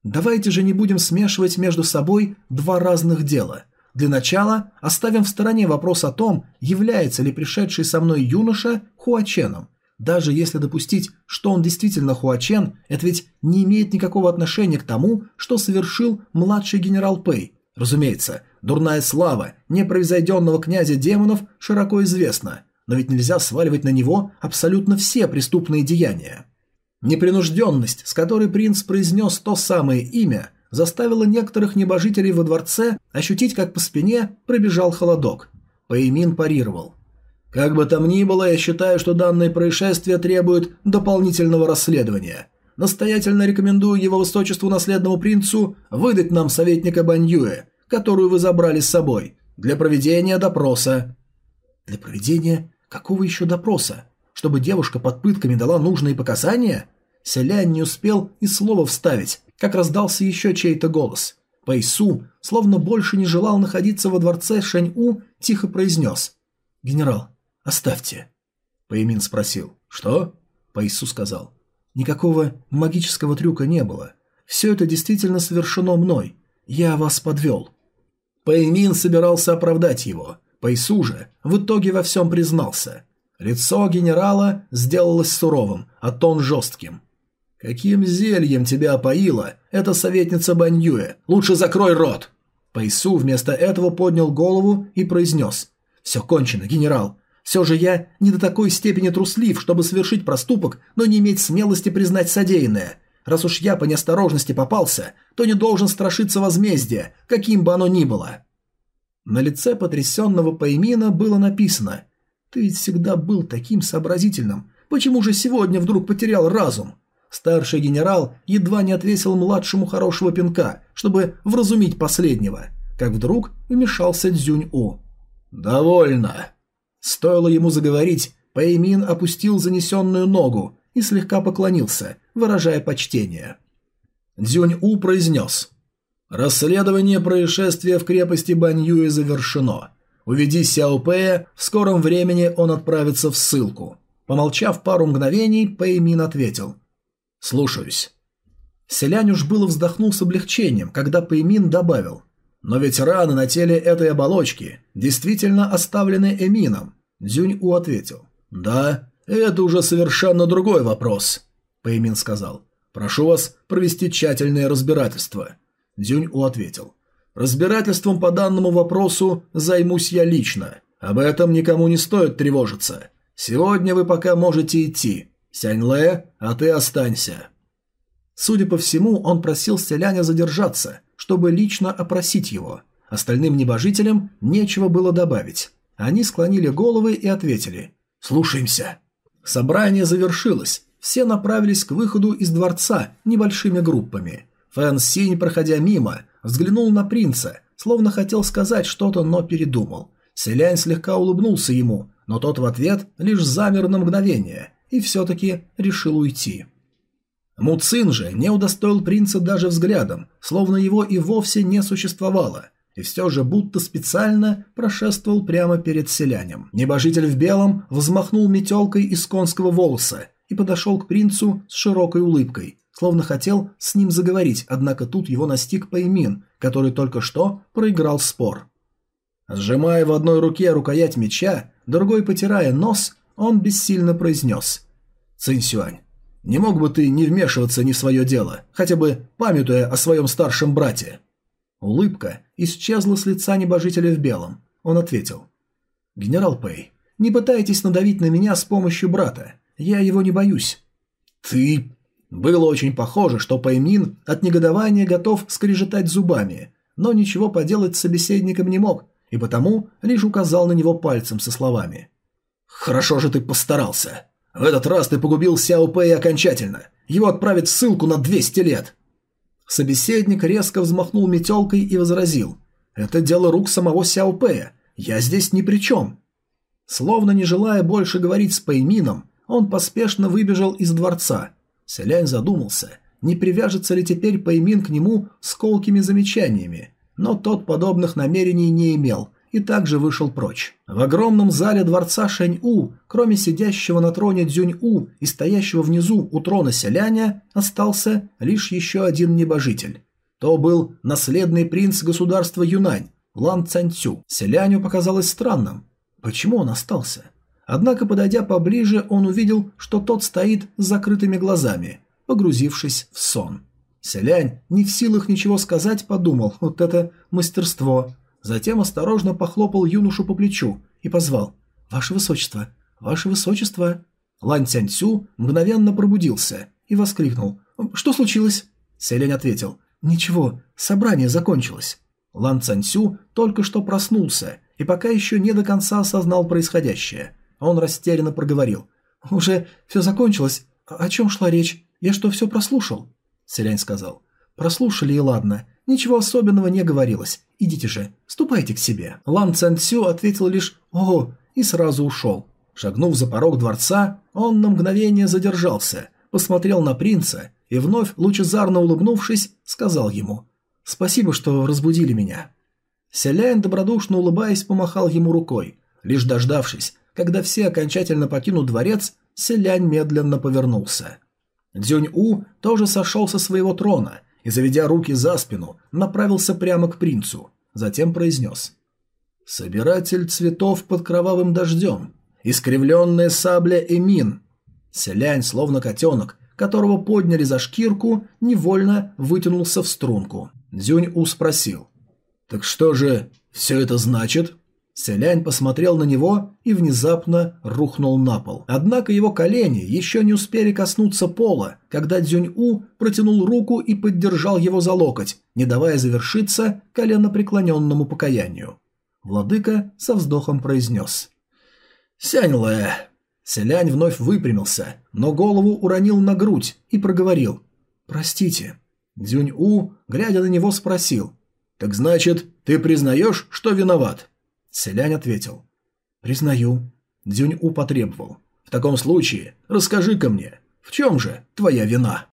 Speaker 1: «Давайте же не будем смешивать между собой два разных дела. Для начала оставим в стороне вопрос о том, является ли пришедший со мной юноша Хуаченом. Даже если допустить, что он действительно Хуачен, это ведь не имеет никакого отношения к тому, что совершил младший генерал Пэй. Разумеется, дурная слава непроизведенного князя демонов широко известна, но ведь нельзя сваливать на него абсолютно все преступные деяния. Непринужденность, с которой принц произнес то самое имя, заставила некоторых небожителей во дворце ощутить, как по спине пробежал холодок. Пэймин парировал. Как бы там ни было, я считаю, что данное происшествие требует дополнительного расследования. Настоятельно рекомендую его высочеству наследному принцу выдать нам советника Баньюэ, которую вы забрали с собой, для проведения допроса». «Для проведения какого еще допроса? Чтобы девушка под пытками дала нужные показания?» Селянь не успел и слова вставить, как раздался еще чей-то голос. Пэйсу, словно больше не желал находиться во дворце Шэнь-У, тихо произнес. «Генерал, «Оставьте». Пэймин спросил. «Что?» Пэйсу сказал. «Никакого магического трюка не было. Все это действительно совершено мной. Я вас подвел». Пэймин собирался оправдать его. Пэйсу же в итоге во всем признался. Лицо генерала сделалось суровым, а тон жестким. «Каким зельем тебя опоила эта советница Баньюэ? Лучше закрой рот!» Пэйсу вместо этого поднял голову и произнес. «Все кончено, генерал. Все же я не до такой степени труслив, чтобы совершить проступок, но не иметь смелости признать содеянное. Раз уж я по неосторожности попался, то не должен страшиться возмездия, каким бы оно ни было. На лице потрясенного Паймина было написано «Ты ведь всегда был таким сообразительным. Почему же сегодня вдруг потерял разум?» Старший генерал едва не отвесил младшему хорошего пинка, чтобы вразумить последнего, как вдруг вмешался Дзюнь-У. «Довольно!» Стоило ему заговорить, Пэймин опустил занесенную ногу и слегка поклонился, выражая почтение. Дзюнь-У произнес. «Расследование происшествия в крепости Баньюи завершено. Уведи Сяо Пэя, в скором времени он отправится в ссылку». Помолчав пару мгновений, Пэймин ответил. «Слушаюсь». Селянь уж было вздохнул с облегчением, когда Пэймин добавил. Но ведь раны на теле этой оболочки действительно оставлены Эмином. Дзюнь-У ответил. Да, это уже совершенно другой вопрос. Пэймин сказал. Прошу вас провести тщательное разбирательство. Дзюнь-У ответил. Разбирательством по данному вопросу займусь я лично. Об этом никому не стоит тревожиться. Сегодня вы пока можете идти. Сянь-Лэ, а ты останься. Судя по всему, он просил селяня задержаться, чтобы лично опросить его. Остальным небожителям нечего было добавить. Они склонили головы и ответили «Слушаемся». Собрание завершилось. Все направились к выходу из дворца небольшими группами. Фэн Синь, проходя мимо, взглянул на принца, словно хотел сказать что-то, но передумал. Селянь слегка улыбнулся ему, но тот в ответ лишь замер на мгновение и все-таки решил уйти. Муцин же не удостоил принца даже взглядом, словно его и вовсе не существовало, и все же будто специально прошествовал прямо перед селянем. Небожитель в белом взмахнул метелкой из конского волоса и подошел к принцу с широкой улыбкой, словно хотел с ним заговорить, однако тут его настиг Паймин, который только что проиграл спор. Сжимая в одной руке рукоять меча, другой потирая нос, он бессильно произнес «Цинсюань, не мог бы ты не вмешиваться не в свое дело, хотя бы памятуя о своем старшем брате?» Улыбка исчезла с лица небожителя в белом. Он ответил. «Генерал Пэй, не пытайтесь надавить на меня с помощью брата. Я его не боюсь». «Ты...» Было очень похоже, что Паймин от негодования готов скрежетать зубами, но ничего поделать с собеседником не мог и потому лишь указал на него пальцем со словами. «Хорошо же ты постарался. В этот раз ты погубил Сяо Пэя окончательно. Его отправят в ссылку на 200 лет». Собеседник резко взмахнул метелкой и возразил. «Это дело рук самого Сяо Пэя. Я здесь ни при чем». Словно не желая больше говорить с Пэймином, он поспешно выбежал из дворца. Селянь задумался, не привяжется ли теперь Пэймин к нему с колкими замечаниями, но тот подобных намерений не имел и также вышел прочь. В огромном зале дворца Шэнь-У, кроме сидящего на троне Дзюнь-У и стоящего внизу у трона селяня, остался лишь еще один небожитель. То был наследный принц государства Юнань, Лан Цанцю. Селяню показалось странным, Почему он остался? Однако, подойдя поближе, он увидел, что тот стоит с закрытыми глазами, погрузившись в сон. Селянь, не в силах ничего сказать, подумал, вот это мастерство. Затем осторожно похлопал юношу по плечу и позвал «Ваше Высочество! Ваше Высочество!» Лань Цяньцю мгновенно пробудился и воскликнул «Что случилось?» Селянь ответил «Ничего, собрание закончилось». Лан Цяньцю только что проснулся и пока еще не до конца осознал происходящее. Он растерянно проговорил. «Уже все закончилось? О чем шла речь? Я что, все прослушал?» Селянь сказал. «Прослушали и ладно. Ничего особенного не говорилось. Идите же, ступайте к себе». Лан Цэн Цю ответил лишь «Ого» и сразу ушел. Шагнув за порог дворца, он на мгновение задержался, посмотрел на принца и вновь, лучезарно улыбнувшись, сказал ему «Спасибо, что разбудили меня». Селяин, добродушно улыбаясь, помахал ему рукой. Лишь дождавшись, когда все окончательно покинут дворец, Селянь медленно повернулся. Дзюнь-У тоже сошел со своего трона и, заведя руки за спину, направился прямо к принцу. Затем произнес. «Собиратель цветов под кровавым дождем. Искривленная сабля Эмин». Селянь, словно котенок, которого подняли за шкирку, невольно вытянулся в струнку. Дзюнь-У спросил. «Так что же все это значит?» Селянь посмотрел на него и внезапно рухнул на пол. Однако его колени еще не успели коснуться пола, когда Дзюнь-У протянул руку и поддержал его за локоть, не давая завершиться коленопреклоненному покаянию. Владыка со вздохом произнес. «Сянь-Лэ!» Селянь вновь выпрямился, но голову уронил на грудь и проговорил. «Простите». Дзюнь-У, глядя на него, спросил. «Так значит, ты признаешь, что виноват?» Селянь ответил. «Признаю». Дзюнь-У потребовал. «В таком случае расскажи-ка мне, в чем же твоя вина?»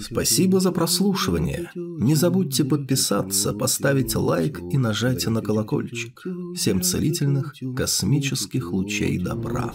Speaker 2: Спасибо за прослушивание. Не забудьте подписаться, поставить лайк и нажать на колокольчик. Всем целительных космических лучей добра.